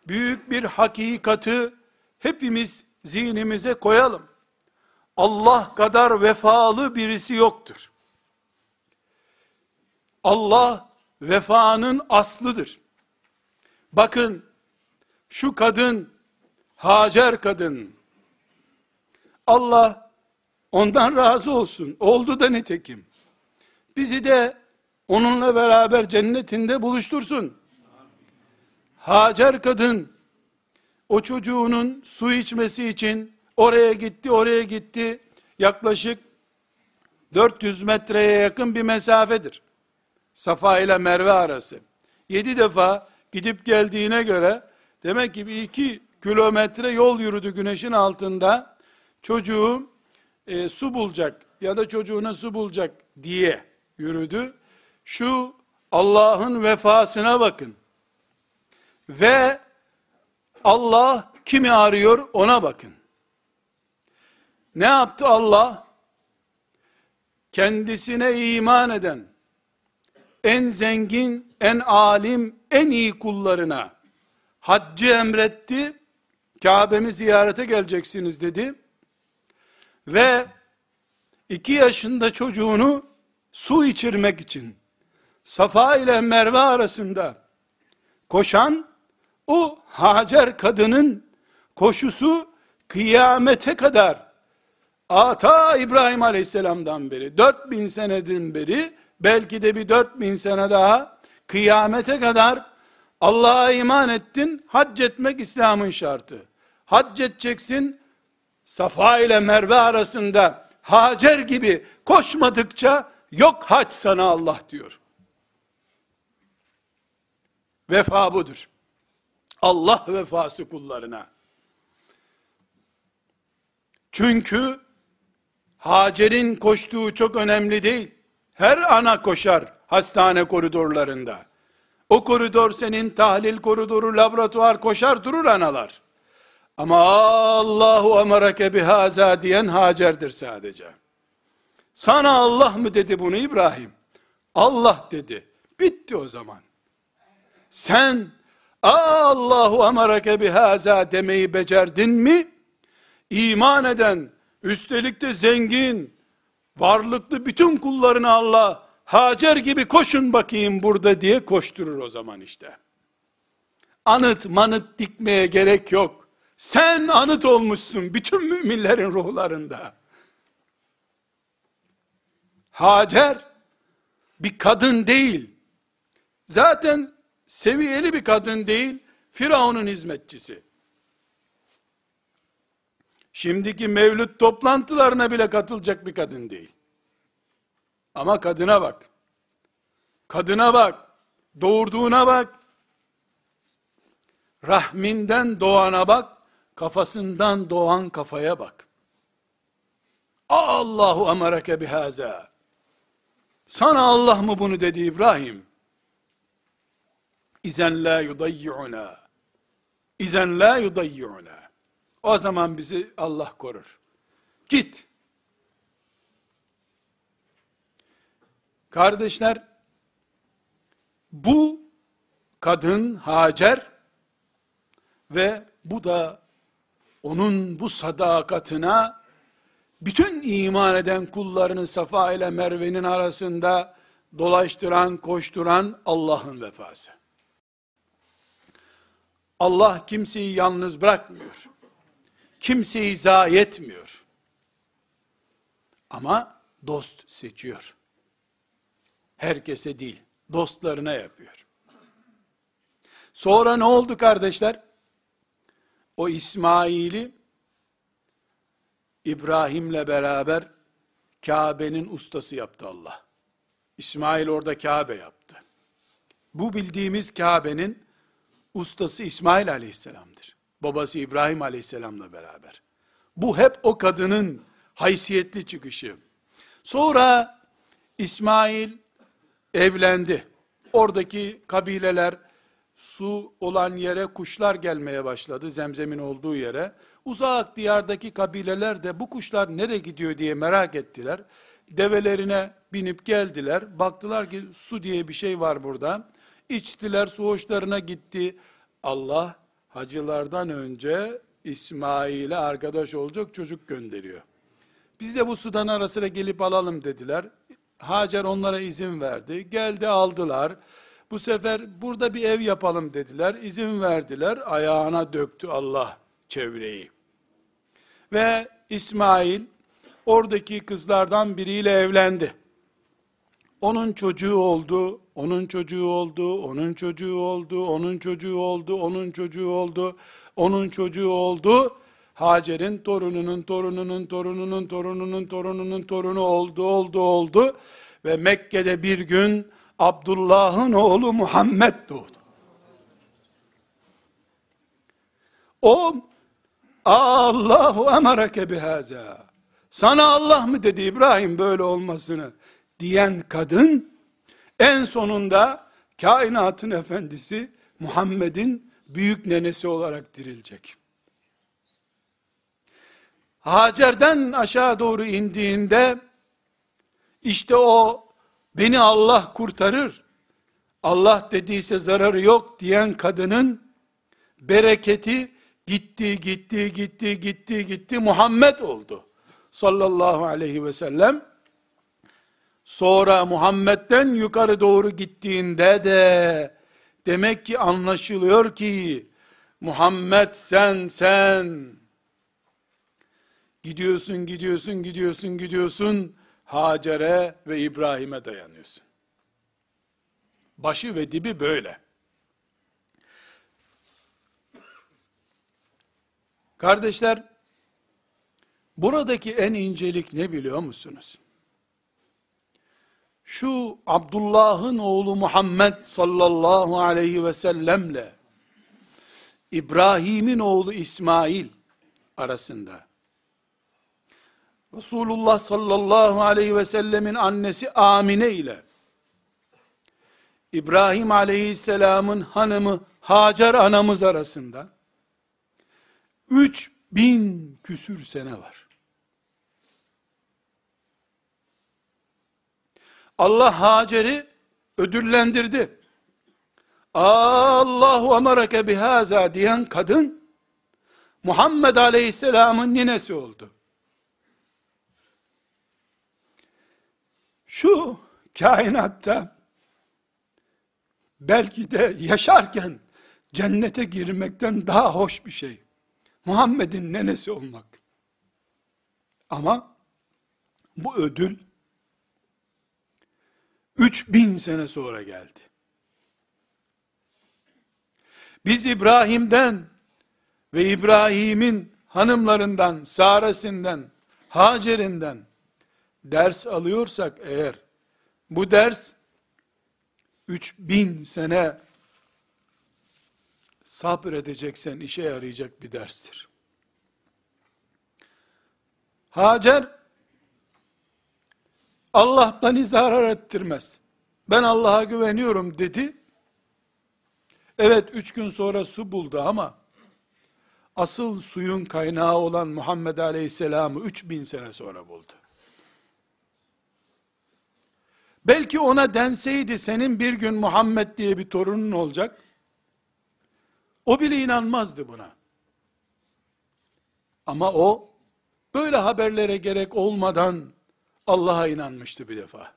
Speaker 1: büyük bir hakikati hepimiz zihnimize koyalım. Allah kadar vefalı birisi yoktur. Allah vefanın aslıdır. Bakın şu kadın Hacer kadın Allah ondan razı olsun. Oldu da nitekim. Bizi de onunla beraber cennetinde buluştursun. Hacer kadın o çocuğunun su içmesi için oraya gitti, oraya gitti. Yaklaşık 400 metreye yakın bir mesafedir. Safa ile Merve arası. Yedi defa gidip geldiğine göre demek ki bir iki kilometre yol yürüdü güneşin altında. Çocuğu e, su bulacak ya da çocuğuna su bulacak diye yürüdü. Şu Allah'ın vefasına bakın. Ve Allah kimi arıyor ona bakın. Ne yaptı Allah? Kendisine iman eden, en zengin, en alim, en iyi kullarına haccı emretti. Kabe'mi ziyarete geleceksiniz dedi. Ve iki yaşında çocuğunu su içirmek için Safa ile Merve arasında koşan o Hacer kadının koşusu kıyamete kadar ata İbrahim Aleyhisselam'dan beri 4000 seneden beri belki de bir 4000 sene daha kıyamete kadar Allah'a iman ettin, hac etmek İslam'ın şartı. Hac edeceksin, Safa ile Merve arasında Hacer gibi koşmadıkça yok hac sana Allah diyor. Vefa budur. Allah vefası kullarına. Çünkü Hacer'in koştuğu çok önemli değil. Her ana koşar hastane koridorlarında. O koridor senin tahlil koridoru, laboratuvar koşar durur analar. Ama Allahu emareke bihaza diyen Hacer'dir sadece. Sana Allah mı dedi bunu İbrahim? Allah dedi. Bitti o zaman. Sen Allahu emareke bihaza demeyi becerdin mi? İman eden, üstelik de zengin, varlıklı bütün kullarını Allah Hacer gibi koşun bakayım burada diye koşturur o zaman işte. Anıt manıt dikmeye gerek yok. Sen anıt olmuşsun bütün müminlerin ruhlarında. Hacer bir kadın değil. Zaten seviyeli bir kadın değil. Firavun'un hizmetçisi. Şimdiki mevlüt toplantılarına bile katılacak bir kadın değil. Ama kadına bak. Kadına bak. Doğurduğuna bak. Rahminden doğana bak. Kafasından doğan kafaya bak. Allahu emareke bihaza. Sana Allah mı bunu dedi İbrahim? İzen la yudayyi'una. İzen la yudayyi'una. O zaman bizi Allah korur. Git. Kardeşler, bu kadın Hacer ve bu da onun bu sadakatına bütün iman eden kullarını Safa ile Merve'nin arasında dolaştıran, koşturan Allah'ın vefası. Allah kimseyi yalnız bırakmıyor. Kimseyi zayi etmiyor. Ama dost seçiyor. Herkese değil, dostlarına yapıyor. Sonra ne oldu kardeşler? O İsmail'i İbrahim'le beraber Kabe'nin ustası yaptı Allah. İsmail orada Kabe yaptı. Bu bildiğimiz Kabe'nin ustası İsmail aleyhisselamdır. Babası İbrahim aleyhisselamla beraber. Bu hep o kadının haysiyetli çıkışı. Sonra İsmail evlendi. Oradaki kabileler su olan yere kuşlar gelmeye başladı. Zemzemin olduğu yere. Uzak diyardaki kabileler de bu kuşlar nereye gidiyor diye merak ettiler. Develerine binip geldiler. Baktılar ki su diye bir şey var burada. İçtiler, su hoşlarına gitti. Allah hacılardan önce İsmail'e arkadaş olacak çocuk gönderiyor. Biz de bu sudan arasına gelip alalım dediler. Hacer onlara izin verdi. Geldi aldılar. Bu sefer burada bir ev yapalım dediler. İzin verdiler. Ayağına döktü Allah çevreyi. Ve İsmail oradaki kızlardan biriyle evlendi. Onun çocuğu oldu, onun çocuğu oldu, onun çocuğu oldu, onun çocuğu oldu, onun çocuğu oldu, onun çocuğu oldu. Hacer'in torununun torununun torununun torununun torununun torunu oldu, oldu, oldu. Ve Mekke'de bir gün Abdullah'ın oğlu Muhammed doğdu. O Allahu emareke bihaza. Sana Allah mı dedi İbrahim böyle olmasını diyen kadın en sonunda kainatın efendisi Muhammed'in büyük nenesi olarak dirilecek. Hacer'den aşağı doğru indiğinde işte o beni Allah kurtarır. Allah dediyse zararı yok diyen kadının bereketi gitti gitti gitti gitti gitti Muhammed oldu. Sallallahu aleyhi ve sellem. Sonra Muhammed'den yukarı doğru gittiğinde de demek ki anlaşılıyor ki Muhammed sen sen gidiyorsun gidiyorsun gidiyorsun gidiyorsun Hacer'e ve İbrahim'e dayanıyorsun. Başı ve dibi böyle. Kardeşler, buradaki en incelik ne biliyor musunuz? Şu Abdullah'ın oğlu Muhammed sallallahu aleyhi ve sellemle İbrahim'in oğlu İsmail arasında Resulullah sallallahu aleyhi ve sellemin annesi Amine ile İbrahim aleyhisselamın hanımı Hacer anamız arasında 3000 küsür sene var. Allah Hacer'i ödüllendirdi. Allahu emareke bihaza diyen kadın Muhammed Aleyhisselam'ın ninesi oldu. Şu kainatta belki de yaşarken cennete girmekten daha hoş bir şey. Muhammed'in nenesi olmak. Ama bu ödül 3000 sene sonra geldi. Biz İbrahim'den ve İbrahim'in hanımlarından, Sara'sından, Hacer'inden ders alıyorsak eğer, bu ders 3000 sene sabredeceksen işe yarayacak bir derstir. Hacer Allah beni zarar ettirmez. Ben Allah'a güveniyorum dedi. Evet üç gün sonra su buldu ama asıl suyun kaynağı olan Muhammed Aleyhisselam'ı üç bin sene sonra buldu. Belki ona denseydi senin bir gün Muhammed diye bir torunun olacak. O bile inanmazdı buna. Ama o böyle haberlere gerek olmadan Allah'a inanmıştı bir defa.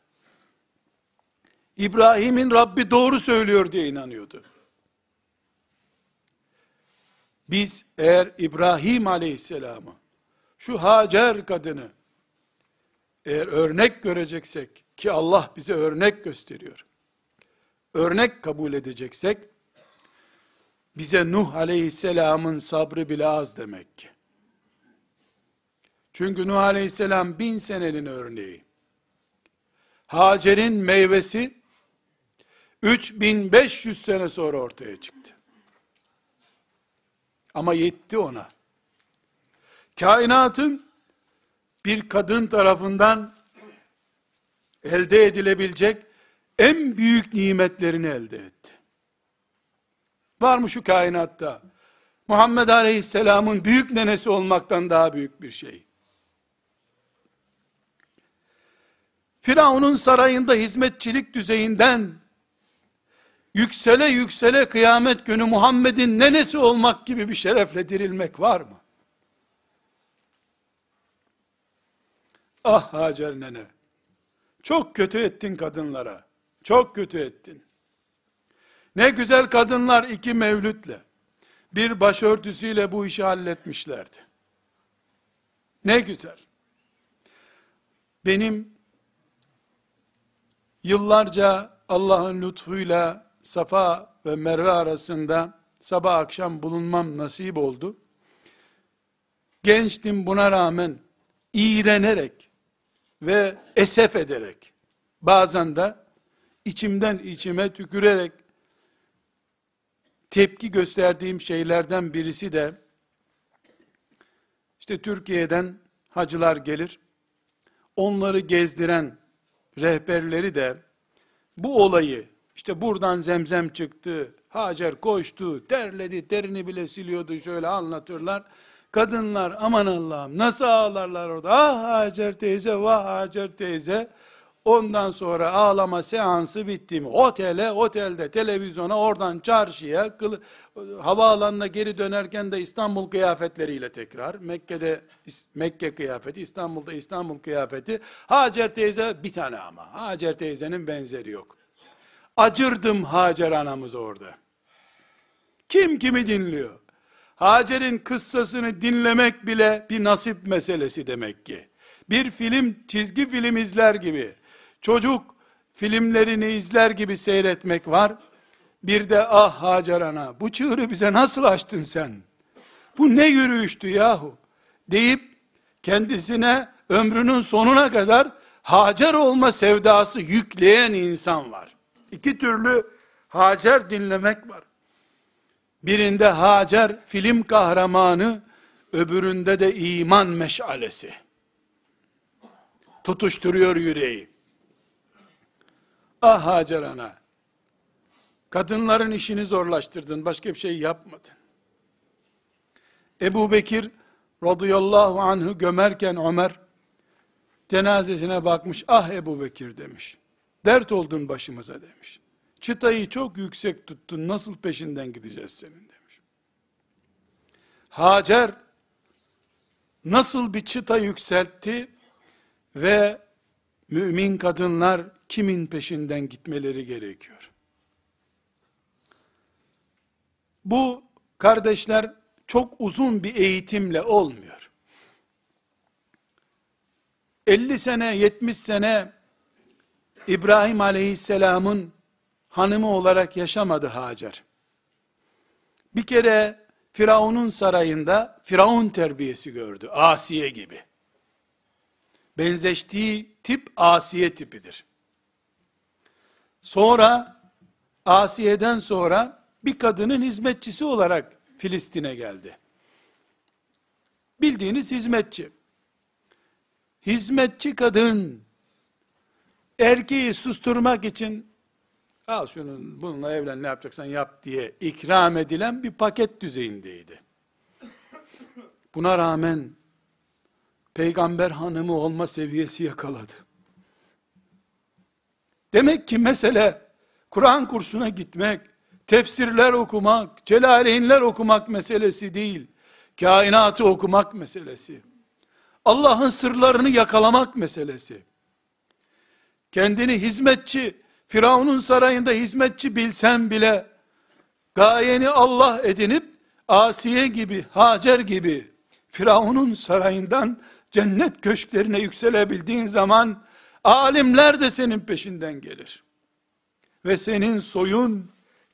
Speaker 1: İbrahim'in Rabbi doğru söylüyor diye inanıyordu. Biz eğer İbrahim aleyhisselamı, şu Hacer kadını, eğer örnek göreceksek, ki Allah bize örnek gösteriyor, örnek kabul edeceksek, bize Nuh aleyhisselamın sabrı bile az demek ki. Çünkü Nuh aleyhisselam bin senenin örneği. Hacer'in meyvesi 3500 sene sonra ortaya çıktı. Ama yetti ona. Kainatın bir kadın tarafından elde edilebilecek en büyük nimetlerini elde etti. Var mı şu kainatta? Muhammed Aleyhisselam'ın büyük nenesi olmaktan daha büyük bir şey. Firavun'un sarayında hizmetçilik düzeyinden yüksele yüksele kıyamet günü Muhammed'in nenesi olmak gibi bir şerefle dirilmek var mı? Ah Hacer nene. Çok kötü ettin kadınlara. Çok kötü ettin. Ne güzel kadınlar iki mevlütle, bir başörtüsüyle bu işi halletmişlerdi. Ne güzel. Benim yıllarca Allah'ın lütfuyla Safa ve Merve arasında sabah akşam bulunmam nasip oldu. Gençtim buna rağmen iğrenerek ve esef ederek bazen de içimden içime tükürerek tepki gösterdiğim şeylerden birisi de işte Türkiye'den hacılar gelir. onları gezdiren rehberleri de bu olayı işte buradan zemzem çıktı, Hacer koştu, terledi, terini bile siliyordu şöyle anlatırlar. Kadınlar aman Allah'ım nasıl ağlarlar orada. Ah Hacer teyze, vah Hacer teyze. Ondan sonra ağlama seansı bitti mi? Otele, otelde, televizyona, oradan çarşıya, kılı, havaalanına geri dönerken de İstanbul kıyafetleriyle tekrar. Mekke'de Mekke kıyafeti, İstanbul'da İstanbul kıyafeti. Hacer teyze bir tane ama. Hacer teyzenin benzeri yok. Acırdım Hacer anamız orada. Kim kimi dinliyor? Hacer'in kıssasını dinlemek bile bir nasip meselesi demek ki. Bir film, çizgi film izler gibi, çocuk filmlerini izler gibi seyretmek var. Bir de ah Hacer ana, bu çığırı bize nasıl açtın sen? Bu ne yürüyüştü yahu? Deyip kendisine ömrünün sonuna kadar Hacer olma sevdası yükleyen insan var. İki türlü Hacer dinlemek var. Birinde Hacer film kahramanı, öbüründe de iman meşalesi. Tutuşturuyor yüreği. Ah Hacer ana, kadınların işini zorlaştırdın, başka bir şey yapmadın. Ebu Bekir radıyallahu anh'ı gömerken Ömer, cenazesine bakmış, ah Ebu Bekir demiş. Dert oldun başımıza demiş. Çıtayı çok yüksek tuttun, nasıl peşinden gideceğiz senin demiş. Hacer, nasıl bir çıta yükseltti ve mümin kadınlar kimin peşinden gitmeleri gerekiyor. Bu kardeşler çok uzun bir eğitimle olmuyor. 50 sene, 70 sene İbrahim aleyhisselamın hanımı olarak yaşamadı Hacer. Bir kere Firavun'un sarayında Firavun terbiyesi gördü. Asiye gibi. Benzeştiği tip Asiye tipidir. Sonra Asiye'den sonra bir kadının hizmetçisi olarak Filistin'e geldi. Bildiğiniz hizmetçi. Hizmetçi kadın erkeği susturmak için al şunu bununla evlen ne yapacaksan yap diye ikram edilen bir paket düzeyindeydi. Buna rağmen peygamber hanımı olma seviyesi yakaladı. Demek ki mesele Kur'an kursuna gitmek, tefsirler okumak, celaleynler okumak meselesi değil. Kainatı okumak meselesi. Allah'ın sırlarını yakalamak meselesi. Kendini hizmetçi, Firavun'un sarayında hizmetçi bilsen bile, gayeni Allah edinip, Asiye gibi, Hacer gibi, Firavun'un sarayından cennet köşklerine yükselebildiğin zaman, alimler de senin peşinden gelir. Ve senin soyun,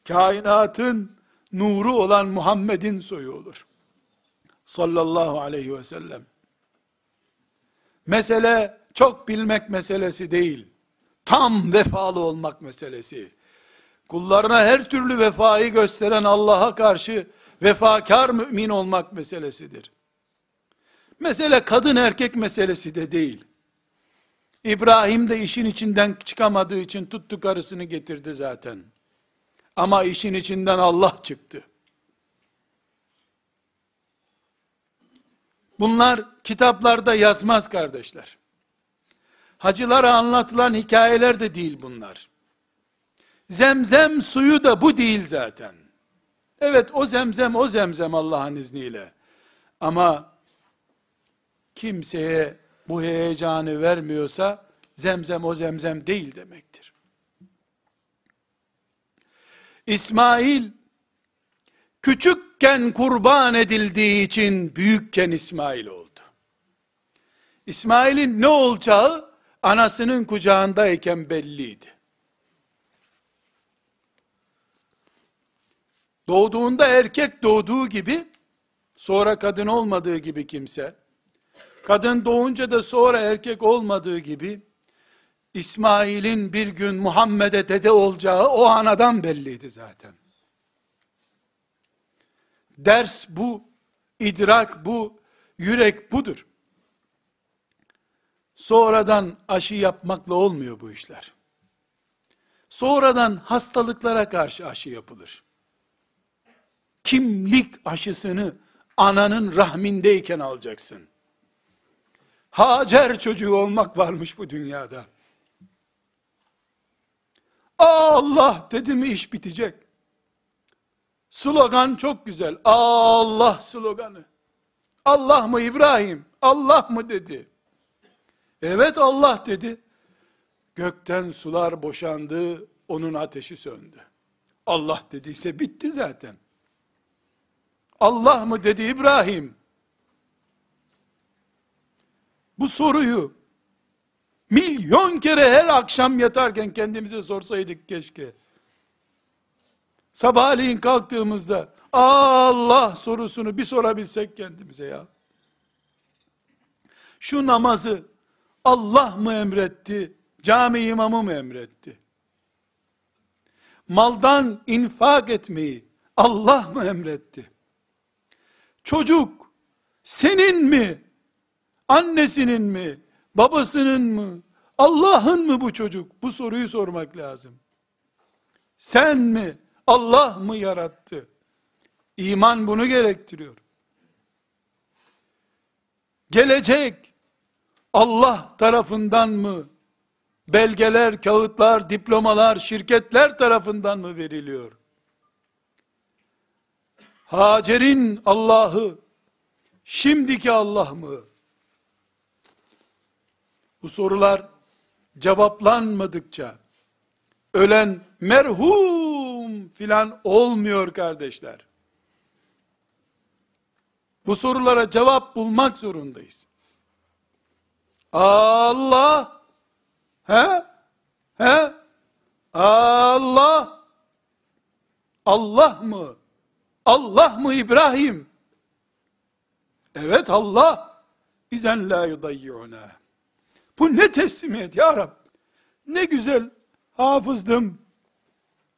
Speaker 1: kainatın nuru olan Muhammed'in soyu olur. Sallallahu aleyhi ve sellem. Mesele çok bilmek meselesi değil tam vefalı olmak meselesi. Kullarına her türlü vefayı gösteren Allah'a karşı vefakar mümin olmak meselesidir. Mesele kadın erkek meselesi de değil. İbrahim de işin içinden çıkamadığı için tuttu karısını getirdi zaten. Ama işin içinden Allah çıktı. Bunlar kitaplarda yazmaz kardeşler. Hacılara anlatılan hikayeler de değil bunlar. Zemzem suyu da bu değil zaten. Evet o zemzem o zemzem Allah'ın izniyle. Ama kimseye bu heyecanı vermiyorsa zemzem o zemzem değil demektir. İsmail küçükken kurban edildiği için büyükken İsmail oldu. İsmail'in ne olacağı anasının kucağındayken belliydi. Doğduğunda erkek doğduğu gibi, sonra kadın olmadığı gibi kimse, kadın doğunca da sonra erkek olmadığı gibi, İsmail'in bir gün Muhammed'e dede olacağı o anadan belliydi zaten. Ders bu, idrak bu, yürek budur. Sonradan aşı yapmakla olmuyor bu işler. Sonradan hastalıklara karşı aşı yapılır. Kimlik aşısını ananın rahmindeyken alacaksın. Hacer çocuğu olmak varmış bu dünyada. Allah dedi mi iş bitecek. Slogan çok güzel. Allah sloganı. Allah mı İbrahim? Allah mı dedi. Evet Allah dedi. Gökten sular boşandı, onun ateşi söndü. Allah dediyse bitti zaten. Allah mı dedi İbrahim? Bu soruyu milyon kere her akşam yatarken kendimize sorsaydık keşke. Sabahleyin kalktığımızda Allah sorusunu bir sorabilsek kendimize ya. Şu namazı Allah mı emretti, cami imamı mı emretti? Maldan infak etmeyi Allah mı emretti? Çocuk senin mi, annesinin mi, babasının mı, Allah'ın mı bu çocuk? Bu soruyu sormak lazım. Sen mi, Allah mı yarattı? İman bunu gerektiriyor. Gelecek Allah tarafından mı? Belgeler, kağıtlar, diplomalar, şirketler tarafından mı veriliyor? Hacer'in Allah'ı şimdiki Allah mı? Bu sorular cevaplanmadıkça ölen merhum filan olmuyor kardeşler. Bu sorulara cevap bulmak zorundayız. Allah he? He? Allah Allah mı? Allah mı İbrahim? Evet Allah. İzen la yudayyuna. Bu ne teslimiyet ya Rab? Ne güzel hafızdım.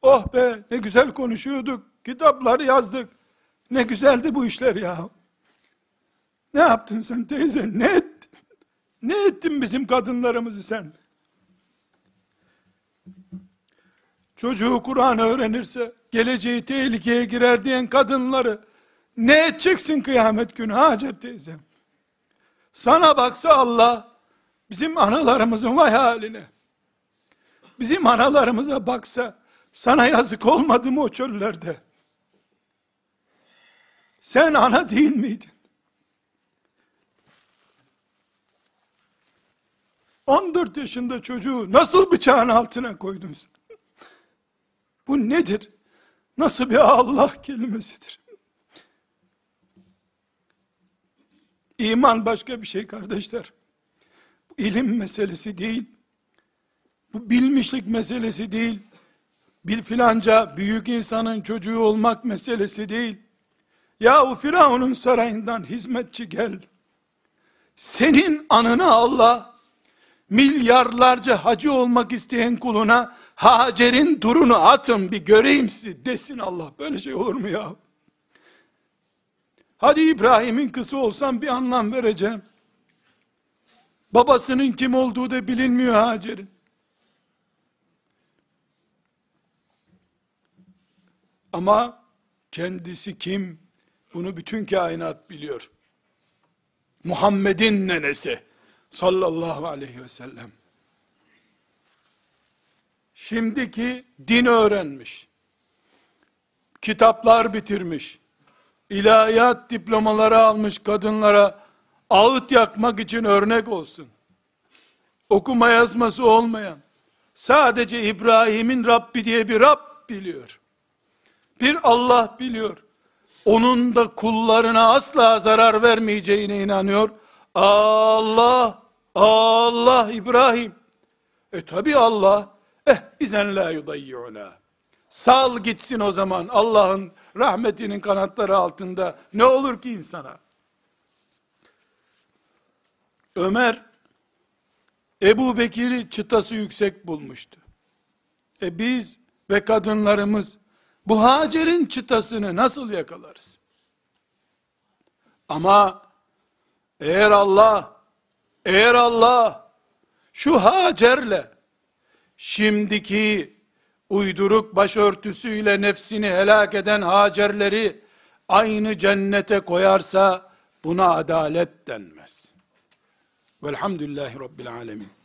Speaker 1: Oh be ne güzel konuşuyorduk. Kitapları yazdık. Ne güzeldi bu işler ya. Ne yaptın sen teyze? Ne ettin? Ne ettin bizim kadınlarımızı sen? Çocuğu Kur'an öğrenirse geleceği tehlikeye girer diyen kadınları ne edeceksin kıyamet günü Hacer teyzem? Sana baksa Allah bizim analarımızın vay haline. Bizim analarımıza baksa sana yazık olmadı mı o çöllerde? Sen ana değil miydin? 14 yaşında çocuğu nasıl bıçağın altına koydun sen? Bu nedir? Nasıl bir Allah kelimesidir? İman başka bir şey kardeşler. Bu ilim meselesi değil. Bu bilmişlik meselesi değil. Bir filanca büyük insanın çocuğu olmak meselesi değil. Yahu Firavun'un sarayından hizmetçi gel. Senin anını Allah milyarlarca hacı olmak isteyen kuluna Hacer'in turunu atın bir göreyim sizi desin Allah. Böyle şey olur mu ya? Hadi İbrahim'in kızı olsam bir anlam vereceğim. Babasının kim olduğu da bilinmiyor Hacer'in. Ama kendisi kim? Bunu bütün kainat biliyor. Muhammed'in nenesi sallallahu aleyhi ve sellem. Şimdiki din öğrenmiş. Kitaplar bitirmiş. İlahiyat diplomaları almış kadınlara ağıt yakmak için örnek olsun. Okuma yazması olmayan, sadece İbrahim'in Rabbi diye bir Rab biliyor. Bir Allah biliyor. Onun da kullarına asla zarar vermeyeceğine inanıyor. Allah, Allah İbrahim. E tabi Allah, eh izen la yudayyuna. Sal gitsin o zaman Allah'ın rahmetinin kanatları altında. Ne olur ki insana? Ömer, Ebu Bekir'i çıtası yüksek bulmuştu. E biz ve kadınlarımız bu Hacer'in çıtasını nasıl yakalarız? Ama eğer Allah, eğer Allah şu Hacer'le şimdiki uyduruk başörtüsüyle nefsini helak eden Hacer'leri aynı cennete koyarsa buna adalet denmez. Velhamdülillahi Rabbil Alemin.